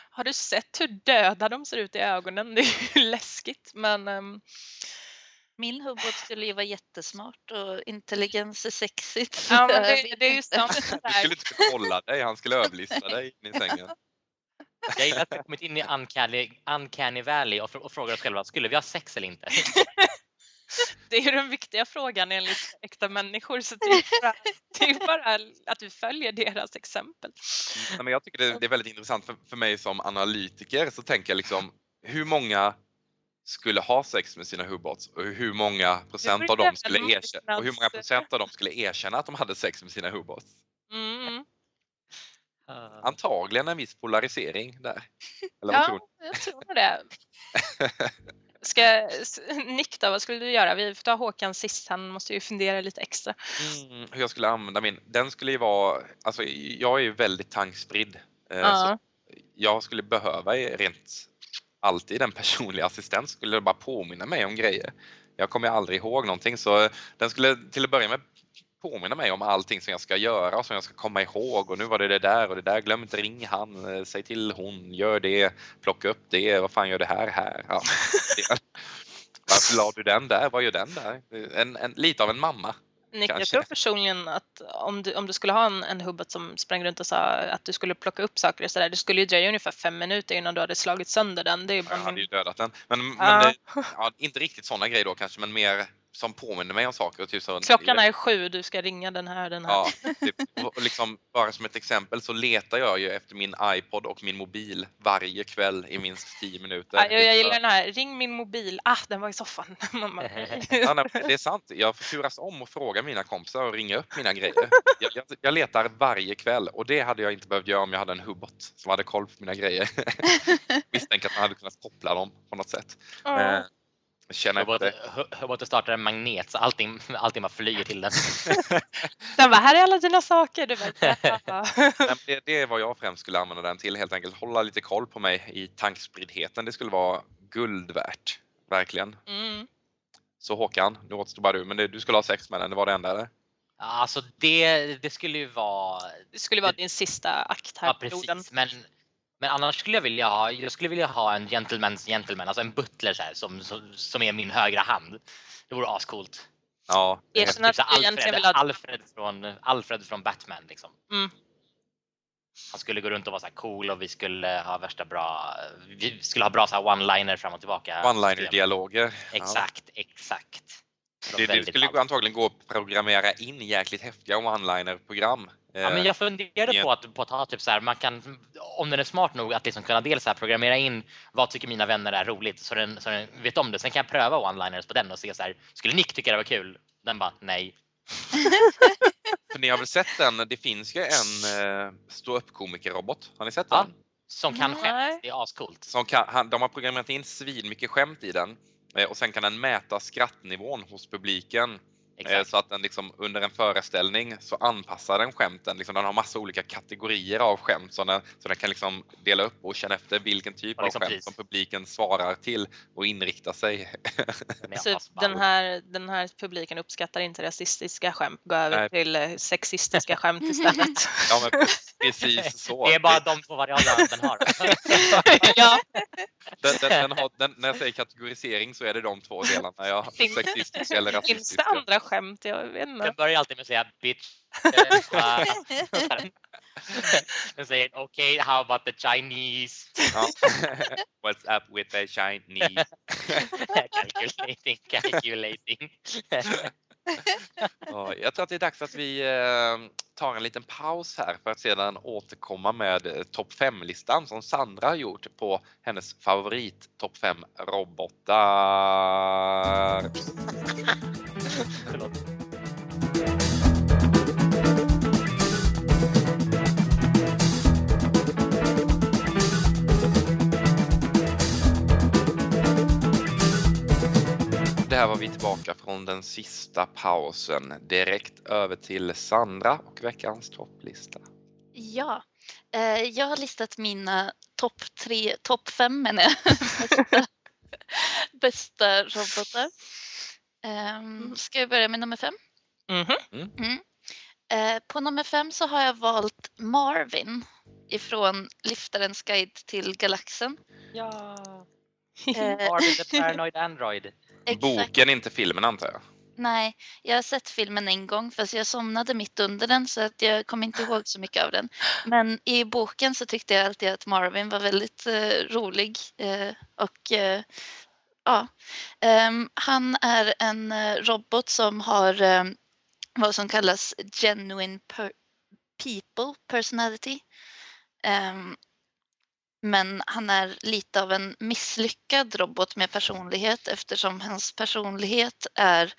har du sett hur döda de ser ut i ögonen? Det är ju läskigt. Men ehm, Min hubbot skulle ju vara jättesmart och intelligens är sexigt. ja, men det, det är ju som Du skulle inte kolla dig, han skulle överlista dig in i sängen. Jag gillar att vi kommit in i uncanny, uncanny valley och, fr- och frågar oss själva, skulle vi ha sex eller inte? Det är ju den viktiga frågan enligt äkta människor. Så det är bara, det är bara att vi följer deras exempel. Nej, men jag tycker det, det är väldigt intressant för, för mig som analytiker så tänker jag liksom hur många skulle ha sex med sina hubbots och hur många procent av dem skulle erkänna och hur många procent av dem skulle erkänna att de hade sex med sina hubbots? Mm. Antagligen en viss polarisering där. Eller vad tror Ja, jag tror det. Ska, Nick då, vad skulle du göra? Vi får ta Håkan sist, han måste ju fundera lite extra. Mm, hur jag skulle använda min? Den skulle ju vara, alltså jag är ju väldigt tankspridd. Eh, Ja. jag skulle behöva rent alltid en personlig assistent skulle bara påminna mig om grejer. Jag kommer aldrig ihåg någonting så den skulle till att börja med påminna mig om allting som jag ska göra och som jag ska komma ihåg och nu var det det där och det där, glöm inte ring han, eh, säg till hon, gör det, plocka upp det, vad fan gör det här här? Ja. Varför la du den där? Vad gör den där? En, en, lite av en mamma. Nick, jag Kanske. tror personligen att om du, om du skulle ha en, en hubbet som sprang runt och sa att du skulle plocka upp saker och sådär, det skulle ju dröja ungefär fem minuter innan du hade slagit sönder den. Det är bara Jag hade ju dödat den. Men, men Ja. det, ja, inte riktigt sådana grejer då kanske, men mer som påminner mig om saker. Typ så, Klockan är sju, du ska ringa den här, den här. Ja, typ, och liksom, bara som ett exempel så letar jag ju efter min iPod och min mobil varje kväll i minst 10 minuter. Ja, jag, jag gillar den här, ring min mobil, ah den var i soffan. Ja, nej, det är sant. Jag får turas om och fråga mina kompisar och ringa upp mina grejer. Jag, jag, jag letar varje kväll och det hade jag inte behövt göra om jag hade en hubbot som hade koll på mina grejer. Misstänker att man hade kunnat koppla dem på något sätt. Ja. Jag känner Roboten inte. roboten startar en magnet så allting, allting bara flyger till den. Den bara, här är alla dina saker. Du bara, det, det är vad jag främst skulle använda den till. Helt enkelt hålla lite koll på mig i tankspriddheten. Det skulle vara guld värt. Verkligen. mm. Så Håkan, nu återstår bara du, men det, du skulle ha sex med den, det var det enda eller? Alltså det, det skulle ju vara... Det skulle vara din sista akt här Ja på jorden. precis. Men, men annars skulle jag vilja ha, jag skulle vilja ha en gentleman's gentleman, alltså en butler så här, som, som, som är min högra hand. Det vore ascoolt. Ja, det är Erkänn Typ att så du egentligen vill Alfred, ha... Alfred, från, Alfred från Batman liksom. Mm. Han skulle gå runt och vara så här cool och vi skulle ha värsta bra, vi skulle ha bra så här one-liner fram och tillbaka. one-liner-dialoger. Exakt, exakt. Ja. Det, det Väldigt skulle antagligen gå att programmera in jäkligt häftiga one-liner-program. Ja, men Eh, jag funderade Ja. på att, på att ha typ så här, man kan, om den är smart nog att liksom kunna dels så här programmera in vad tycker mina vänner är roligt så den, så den vet om det. Sen kan jag pröva one-liners på den och se så här, skulle Nick tycka det var kul? Den bara nej. För ni har väl sett den, det finns ju en uh, ståuppkomiker-robot. Har ni sett Ja. den? Som kan Nej. skämt, det är ascoolt. Som kan, han, de har programmerat in svin mycket skämt i den eh, och sen kan den mäta skrattnivån hos publiken. Eh, Exakt. Så att den liksom under en föreställning så anpassar den skämten. Liksom den har massa olika kategorier av skämt så den, så den kan liksom dela upp och känna efter vilken typ liksom av skämt pris. som publiken svarar till och inrikta sig. Den Typ, den, här, den här publiken uppskattar inte rasistiska skämt. Gå över Nej. till eh, sexistiska skämt istället. Ja men precis så. Det är bara de två variablerna den har. ja, Den, den, den har, den, när jag säger kategorisering så är det de två delarna. Ja, sexistiska eller finns det rasistiska. andra skämt? Jag vet Den inte. börjar alltid med att säga bitch. Den säger okej, how about the Chinese? What's up with the Chinese? calculating, calculating. Ja, jag tror att det är dags att vi eh, tar en liten paus här för att sedan återkomma med eh, topp 5-listan som Sandra har gjort på hennes favorit topp 5 robotar. Där var vi tillbaka från den sista pausen. Direkt över till Sandra och veckans topplista. Ja, eh, jag har listat mina topp tre, topp fem menar jag, bästa, bästa robotar. Um, ska jag börja med nummer fem? Mhm. Eh, på nummer fem så har jag valt Marvin ifrån Liftarens guide till galaxen. Ja. Eh, Barbie the paranoid android. exakt. Boken, inte filmen antar jag. Nej, jag har sett filmen en gång fast jag somnade mitt under den så att jag kommer inte ihåg så mycket av den. Men i boken så tyckte jag alltid att Marvin var väldigt eh, rolig eh, och eh, ja, Ehm, han är en eh, robot som har eh, vad som kallas genuine per- people personality. Men han är lite av en misslyckad robot med personlighet eftersom hans personlighet är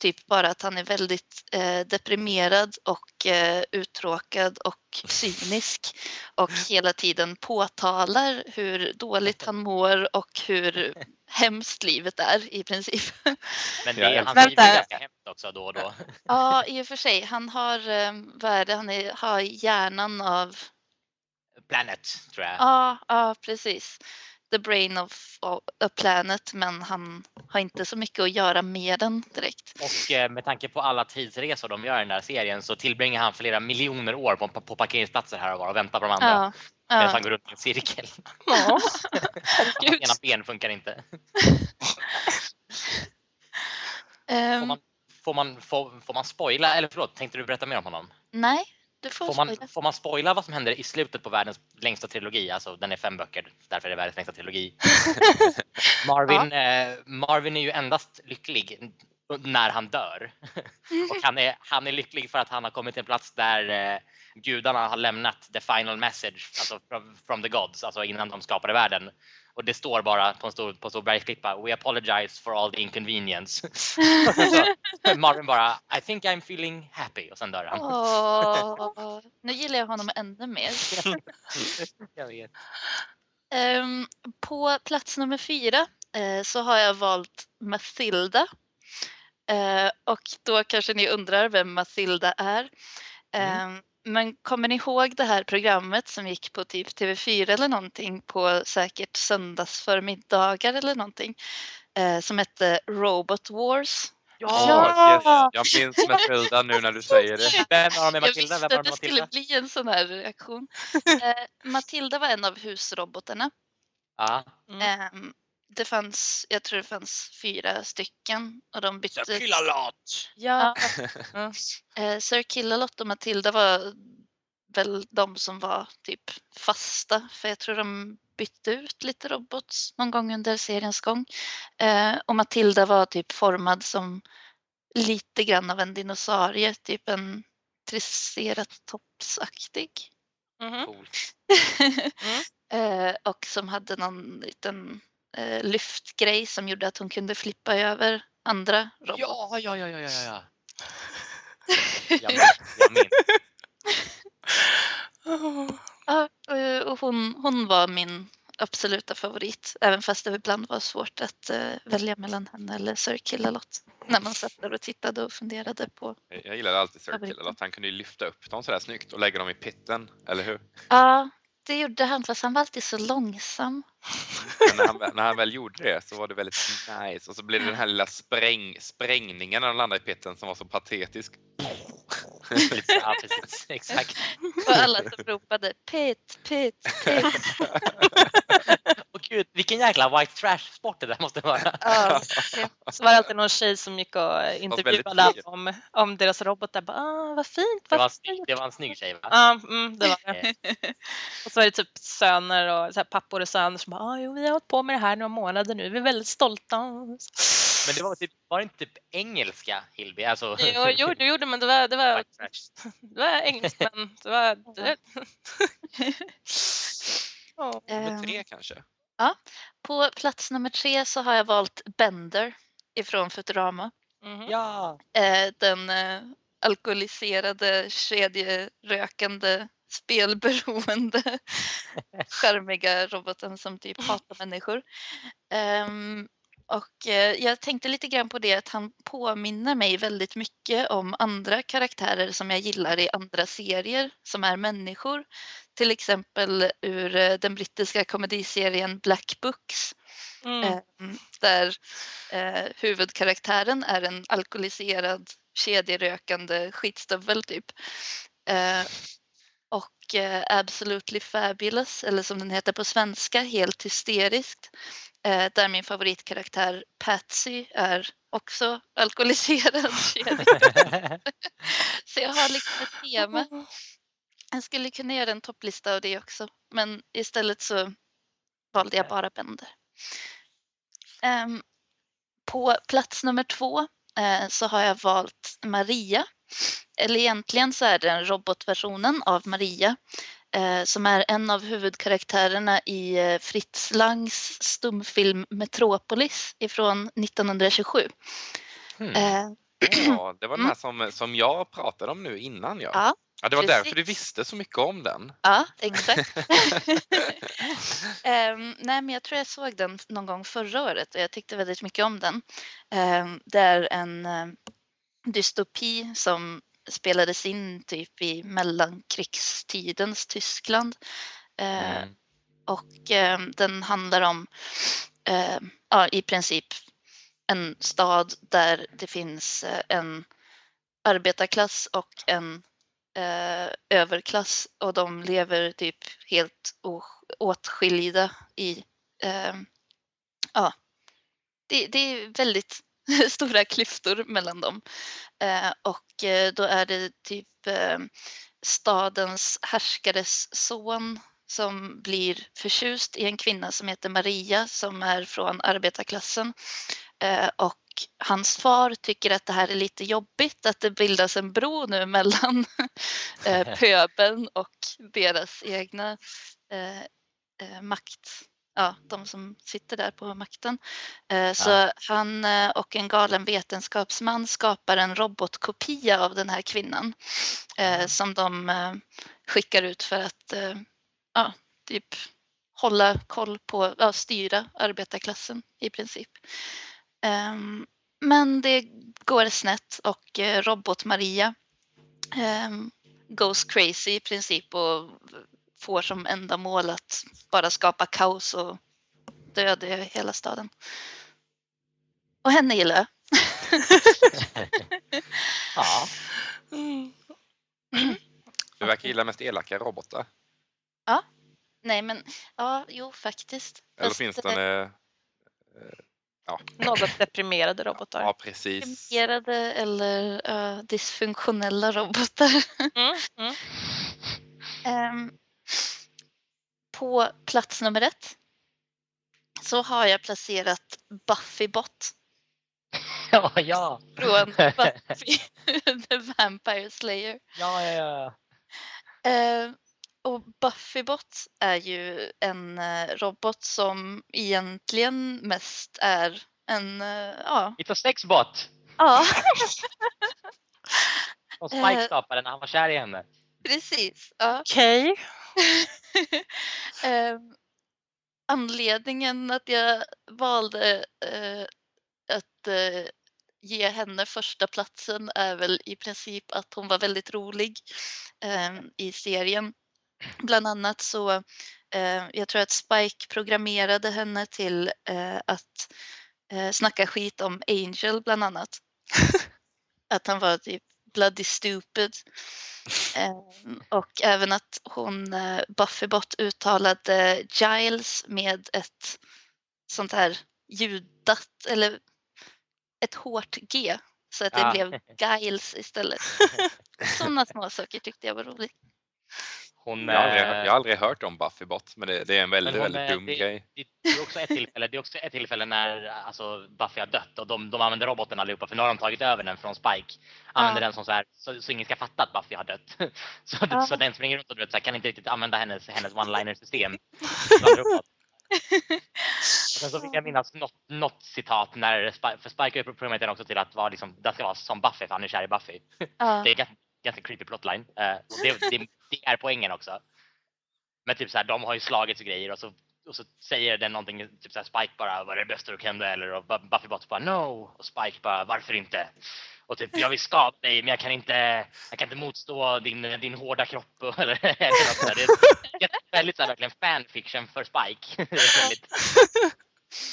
typ bara att han är väldigt eh, deprimerad och eh, uttråkad och cynisk och hela tiden påtalar hur dåligt han mår och hur hemskt livet är i princip. Men det, är- han vänta. skriver ganska hemskt också då och då. Ja, i och för sig. Han har, eh, vad är det, han är, har hjärnan av Planet tror jag. Ja, ja precis. The brain of of a planet men han har inte så mycket att göra med den direkt. Och eh, med tanke på alla tidsresor de gör i den här serien så tillbringar han flera miljoner år på, på parkeringsplatser här och var och väntar på de andra. Ja, Medan ja. han går runt i en cirkel. Ja. Ena ben funkar inte. Får Ehm, man, får, man, får, får man spoila, eller förlåt, tänkte du berätta mer om honom? nej, får, Får man, får man spoila vad som händer i slutet på världens längsta trilogi? Alltså den är fem böcker, därför är det världens längsta trilogi. Marvin, eh, Marvin är ju endast lycklig när han dör. Och han är, han är lycklig för att han har kommit till en plats där eh, gudarna har lämnat the final message, alltså from, from the gods, alltså innan de skapade världen. Och det står bara på en stor, på en stor bergsklippa, we apologize for all the inconvenience. Så Marvin bara, I think I'm feeling happy och sen dör han. Åh, nu gillar jag honom ännu mer. Jag vet. Ehm, på plats nummer fyra eh, så har jag valt Matilda. Eh, och då kanske ni undrar vem Matilda är. Ehm, men kommer ni ihåg det här programmet som gick på typ TV4 eller någonting på säkert söndagsförmiddagar eller någonting? eh, som hette Robot Wars. Ja, yes. Jag minns Matilda nu när du säger det. Vem var med Jag Matilda? visste Vem var att det skulle bli en sån här reaktion. Eh, Matilda var en av husrobotarna. Ja. Mm. Det fanns, jag tror det fanns fyra stycken och de bytte. Killalot! Ja. Eh, Sir Killalot och Matilda var väl de som var typ fasta för jag tror de bytte ut lite robots någon gång under seriens gång. Eh, och Matilda var typ formad som lite grann av en dinosaurie, typ en triceratopsaktig. Mhm. Coolt. eh, och som hade någon liten eh, lyftgrej som gjorde att hon kunde flippa över andra robotar. Ja, ja, ja, ja, ja, ja. Jag minns. Jag minns. Ja, eh, och hon, hon var min absoluta favorit. Även fast det ibland var svårt att eh, välja mellan henne eller Sir Killalot. När man satt där och tittade och funderade på. Jag gillade alltid Sir. Killalot. Han kunde ju lyfta upp dem sådär snyggt och lägga dem i pitten, eller hur? Ja, det gjorde han fast han var alltid så långsam. Men när han, när han väl gjorde det så var det väldigt nice och så blev det den här lilla spräng, sprängningen när de landade i pitten som var så patetisk. Ja, precis. Exakt. Och alla som ropade Pit, Pit, Pit. Gud, vilken jäkla white trash-sport det där måste vara. Ja, Så var det alltid någon tjej som gick och intervjuade om, om deras robotar. Bara, ah, vad fint, Det vad var, en fint. snygg, det var en snygg tjej va? Ja, mm, det var det. Och så var det typ söner och så här, pappor och söner som bara, ah, jo, vi har hållit på med det här några månader nu, vi är väldigt stolta. Men det var, typ, var det inte typ engelska Hilby? Alltså, Jo, jo, du gjorde, men det var, det var, det var engelskt, men det var... Det... Åh. Nummer Ehm, tre kanske? På plats nummer tre så har jag valt Bender ifrån Futurama. Mhm. Ja! Eh, den eh, alkoholiserade, kedjerökande, spelberoende, charmiga roboten som typ hatar människor. Ehm, och eh, jag tänkte lite grann på det att han påminner mig väldigt mycket om andra karaktärer som jag gillar i andra serier som är människor. Till exempel ur eh, den brittiska komediserien Black Books Mm. Ehm, där eh, huvudkaraktären är en alkoholiserad kedjerökande skitstövel typ. Eh, och eh, Absolutely Fabulous, eller som den heter på svenska, Helt hysteriskt. Eh, där min favoritkaraktär Patsy är också alkoholiserad. Så jag har liksom ett tema. Jag skulle kunna göra en topplista av det också, men istället så valde jag bara Bender. Ehm, på plats nummer två eh, så har jag valt Maria. Eller egentligen så är det robotversionen av Maria eh, som är en av huvudkaraktärerna i eh, Fritz Langs stumfilm Metropolis ifrån 1927. Hmm. Ja, det var den här som, som jag pratade om nu innan ja. Ja, Ja, det var precis. därför du visste så mycket om den. Ja, exakt. Ehm, nej, men jag tror jag såg den någon gång förra året och jag tyckte väldigt mycket om den. Um, det är en eh, dystopi som spelades in typ i mellankrigstidens Tyskland. Eh, Mm. och eh, den handlar om eh, ja, i princip en stad där det finns eh, en arbetarklass och en eh, överklass och de lever typ helt åtskilda i eh, ja, det, det är väldigt stora klyftor mellan dem. Eh, och eh, då är det typ eh, stadens härskares son som blir förtjust i en kvinna som heter Maria som är från arbetarklassen. Eh, och hans far tycker att det här är lite jobbigt att det bildas en bro nu mellan eh, pöbeln och deras egna eh, eh, makt. Ja, de som sitter där på makten. Så han eh, och en galen vetenskapsman skapar en robotkopia av den här kvinnan eh, som de skickar ut för att ja, typ hålla koll på, ja, styra arbetarklassen i princip. Ehm, men det går snett och eh, robot-Maria ehm, goes crazy i princip och får som enda mål att bara skapa kaos och död i hela staden. Och henne gillar jag. Ja. Du verkar gilla mest elaka robotar. Nej men, ja, jo faktiskt. Eller Fast, eh, åtminstone... Något deprimerade robotar. Ja, precis. Deprimerade eller ja, dysfunktionella robotar. Mm. Mm. Ehm, på plats nummer ett så har jag placerat Buffybot ja, ja. från Buffy the Vampire Slayer. Ja, ja, ja. Ehm, och Buffybot är ju en eh, robot som egentligen mest är en, eh, ja, It's a sexbot! ja Som Spike skapade när han var kär i henne. precis. Ja. Okej. Ehm, anledningen att jag valde eh, att eh, ge henne första platsen är väl i princip att hon var väldigt rolig ehm, i serien. Bland annat så, eh, jag tror att Spike programmerade henne till eh, att eh, snacka skit om Angel bland annat. att han var typ bloody stupid. Ehm, och även att hon, eh, Buffybot, uttalade Giles med ett sånt här ljudat, eller ett hårt G. Så att det Ja. blev Giles istället. Sådana små saker tyckte jag var roligt. Hon, Jag har, aldrig, jag har aldrig hört om Buffybot, men det, det är en väldigt, hon, väldigt dum det- grej. det, det, är också ett tillfälle, det är också ett tillfälle när alltså, Buffy har dött och de, de använder roboten allihopa för nu har de tagit över den från Spike. Använder Ja. den som så här så, så ingen ska fatta att Buffy har dött. Så, Ja. så den springer runt och du vet, så här, kan inte riktigt använda hennes, hennes one-liner system. Och sen så vill jag minnas något, något citat när för Spike har ju programmerat den också till att vara liksom, det ska vara som Buffy för han är kär i Buffy. Ja, Det är ganska, creepy plotline. Eh, och det, det, det är poängen också. Men typ så här, de har ju slagits och grejer och så, och så säger den någonting, typ så här, Spike bara vad är det bästa du kan du eller och Bu- Buffy bara no och Spike bara varför inte? Och typ jag vill skada dig men jag kan inte, jag kan inte motstå din, din hårda kropp och- eller, eller något där. Det är väldigt så här, verkligen fanfiction för Spike. Det är väldigt,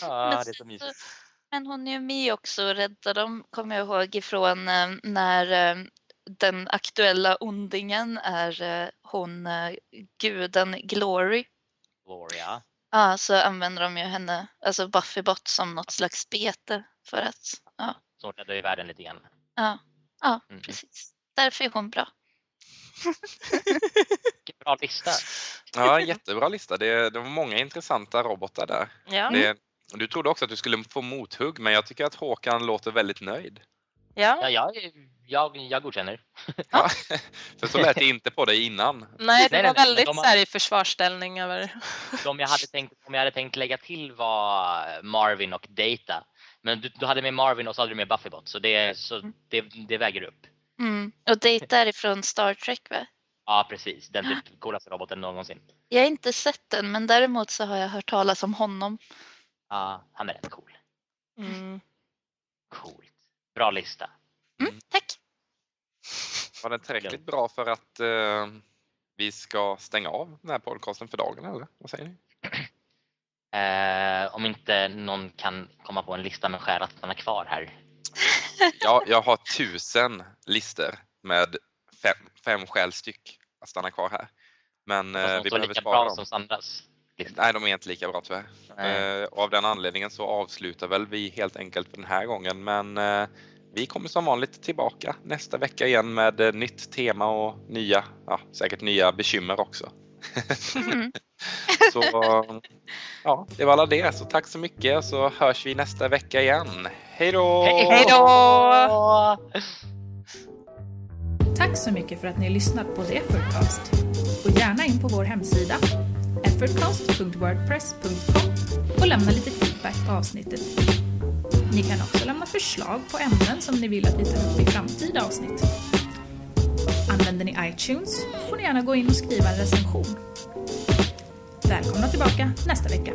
Men det är så mysigt. Men hon är ju med också och räddar dem, kommer jag ihåg, ifrån eh, när eh, den aktuella ondingen är eh, hon eh, guden Glory. Gloria. Ja, så använder de ju henne, alltså Buffybot som något slags bete för att, ja, Som räddar ju världen lite grann. ja, ja Mm. precis. Därför är hon bra. Vilken bra lista. Ja, jättebra lista. Det, det var många intressanta robotar där. Ja. Det, du trodde också att du skulle få mothugg, men jag tycker att Håkan låter väldigt nöjd. Ja, ja. jag, jag, jag godkänner. Ja, för så lät det inte på dig innan. Nej, det var väldigt de så i försvarsställning över... De jag hade tänkt, om jag hade tänkt lägga till var Marvin och Data. Men du, du hade med Marvin och så hade du med Buffybot så det, så det, det väger upp. Mm. Och Data är ifrån Star Trek va? Ja precis, den typ coolaste roboten någonsin. Jag har inte sett den men däremot så har jag hört talas om honom. Ja, han är rätt cool. Mm. Coolt. Bra lista. Var den tillräckligt bra för att eh, vi ska stänga av den här podcasten för dagen eller? Vad säger ni? Eh, om inte någon kan komma på en lista med skäl att stanna kvar här. Ja, jag har tusen listor med fem, fem skäl styck att stanna kvar här. Men eh, vi behöver lika spara bra dem. som Sandras. Nej, de är inte lika bra tyvärr. Eh, och av den anledningen så avslutar väl vi helt enkelt för den här gången. Men eh, vi kommer som vanligt tillbaka nästa vecka igen med eh, nytt tema och nya, ja, säkert nya bekymmer också. Mm. Så ja, det var alla det. Så tack så mycket så hörs vi nästa vecka igen. Hej då! Hej då! Tack så mycket för att ni har lyssnat på The Effortcast. Gå gärna in på vår hemsida, effortcast.wordpress.com och lämna lite feedback på avsnittet. Ni kan också lämna förslag på ämnen som ni vill att vi tar upp i framtida avsnitt. Använder ni iTunes får ni gärna gå in och skriva en recension. Välkomna tillbaka nästa vecka.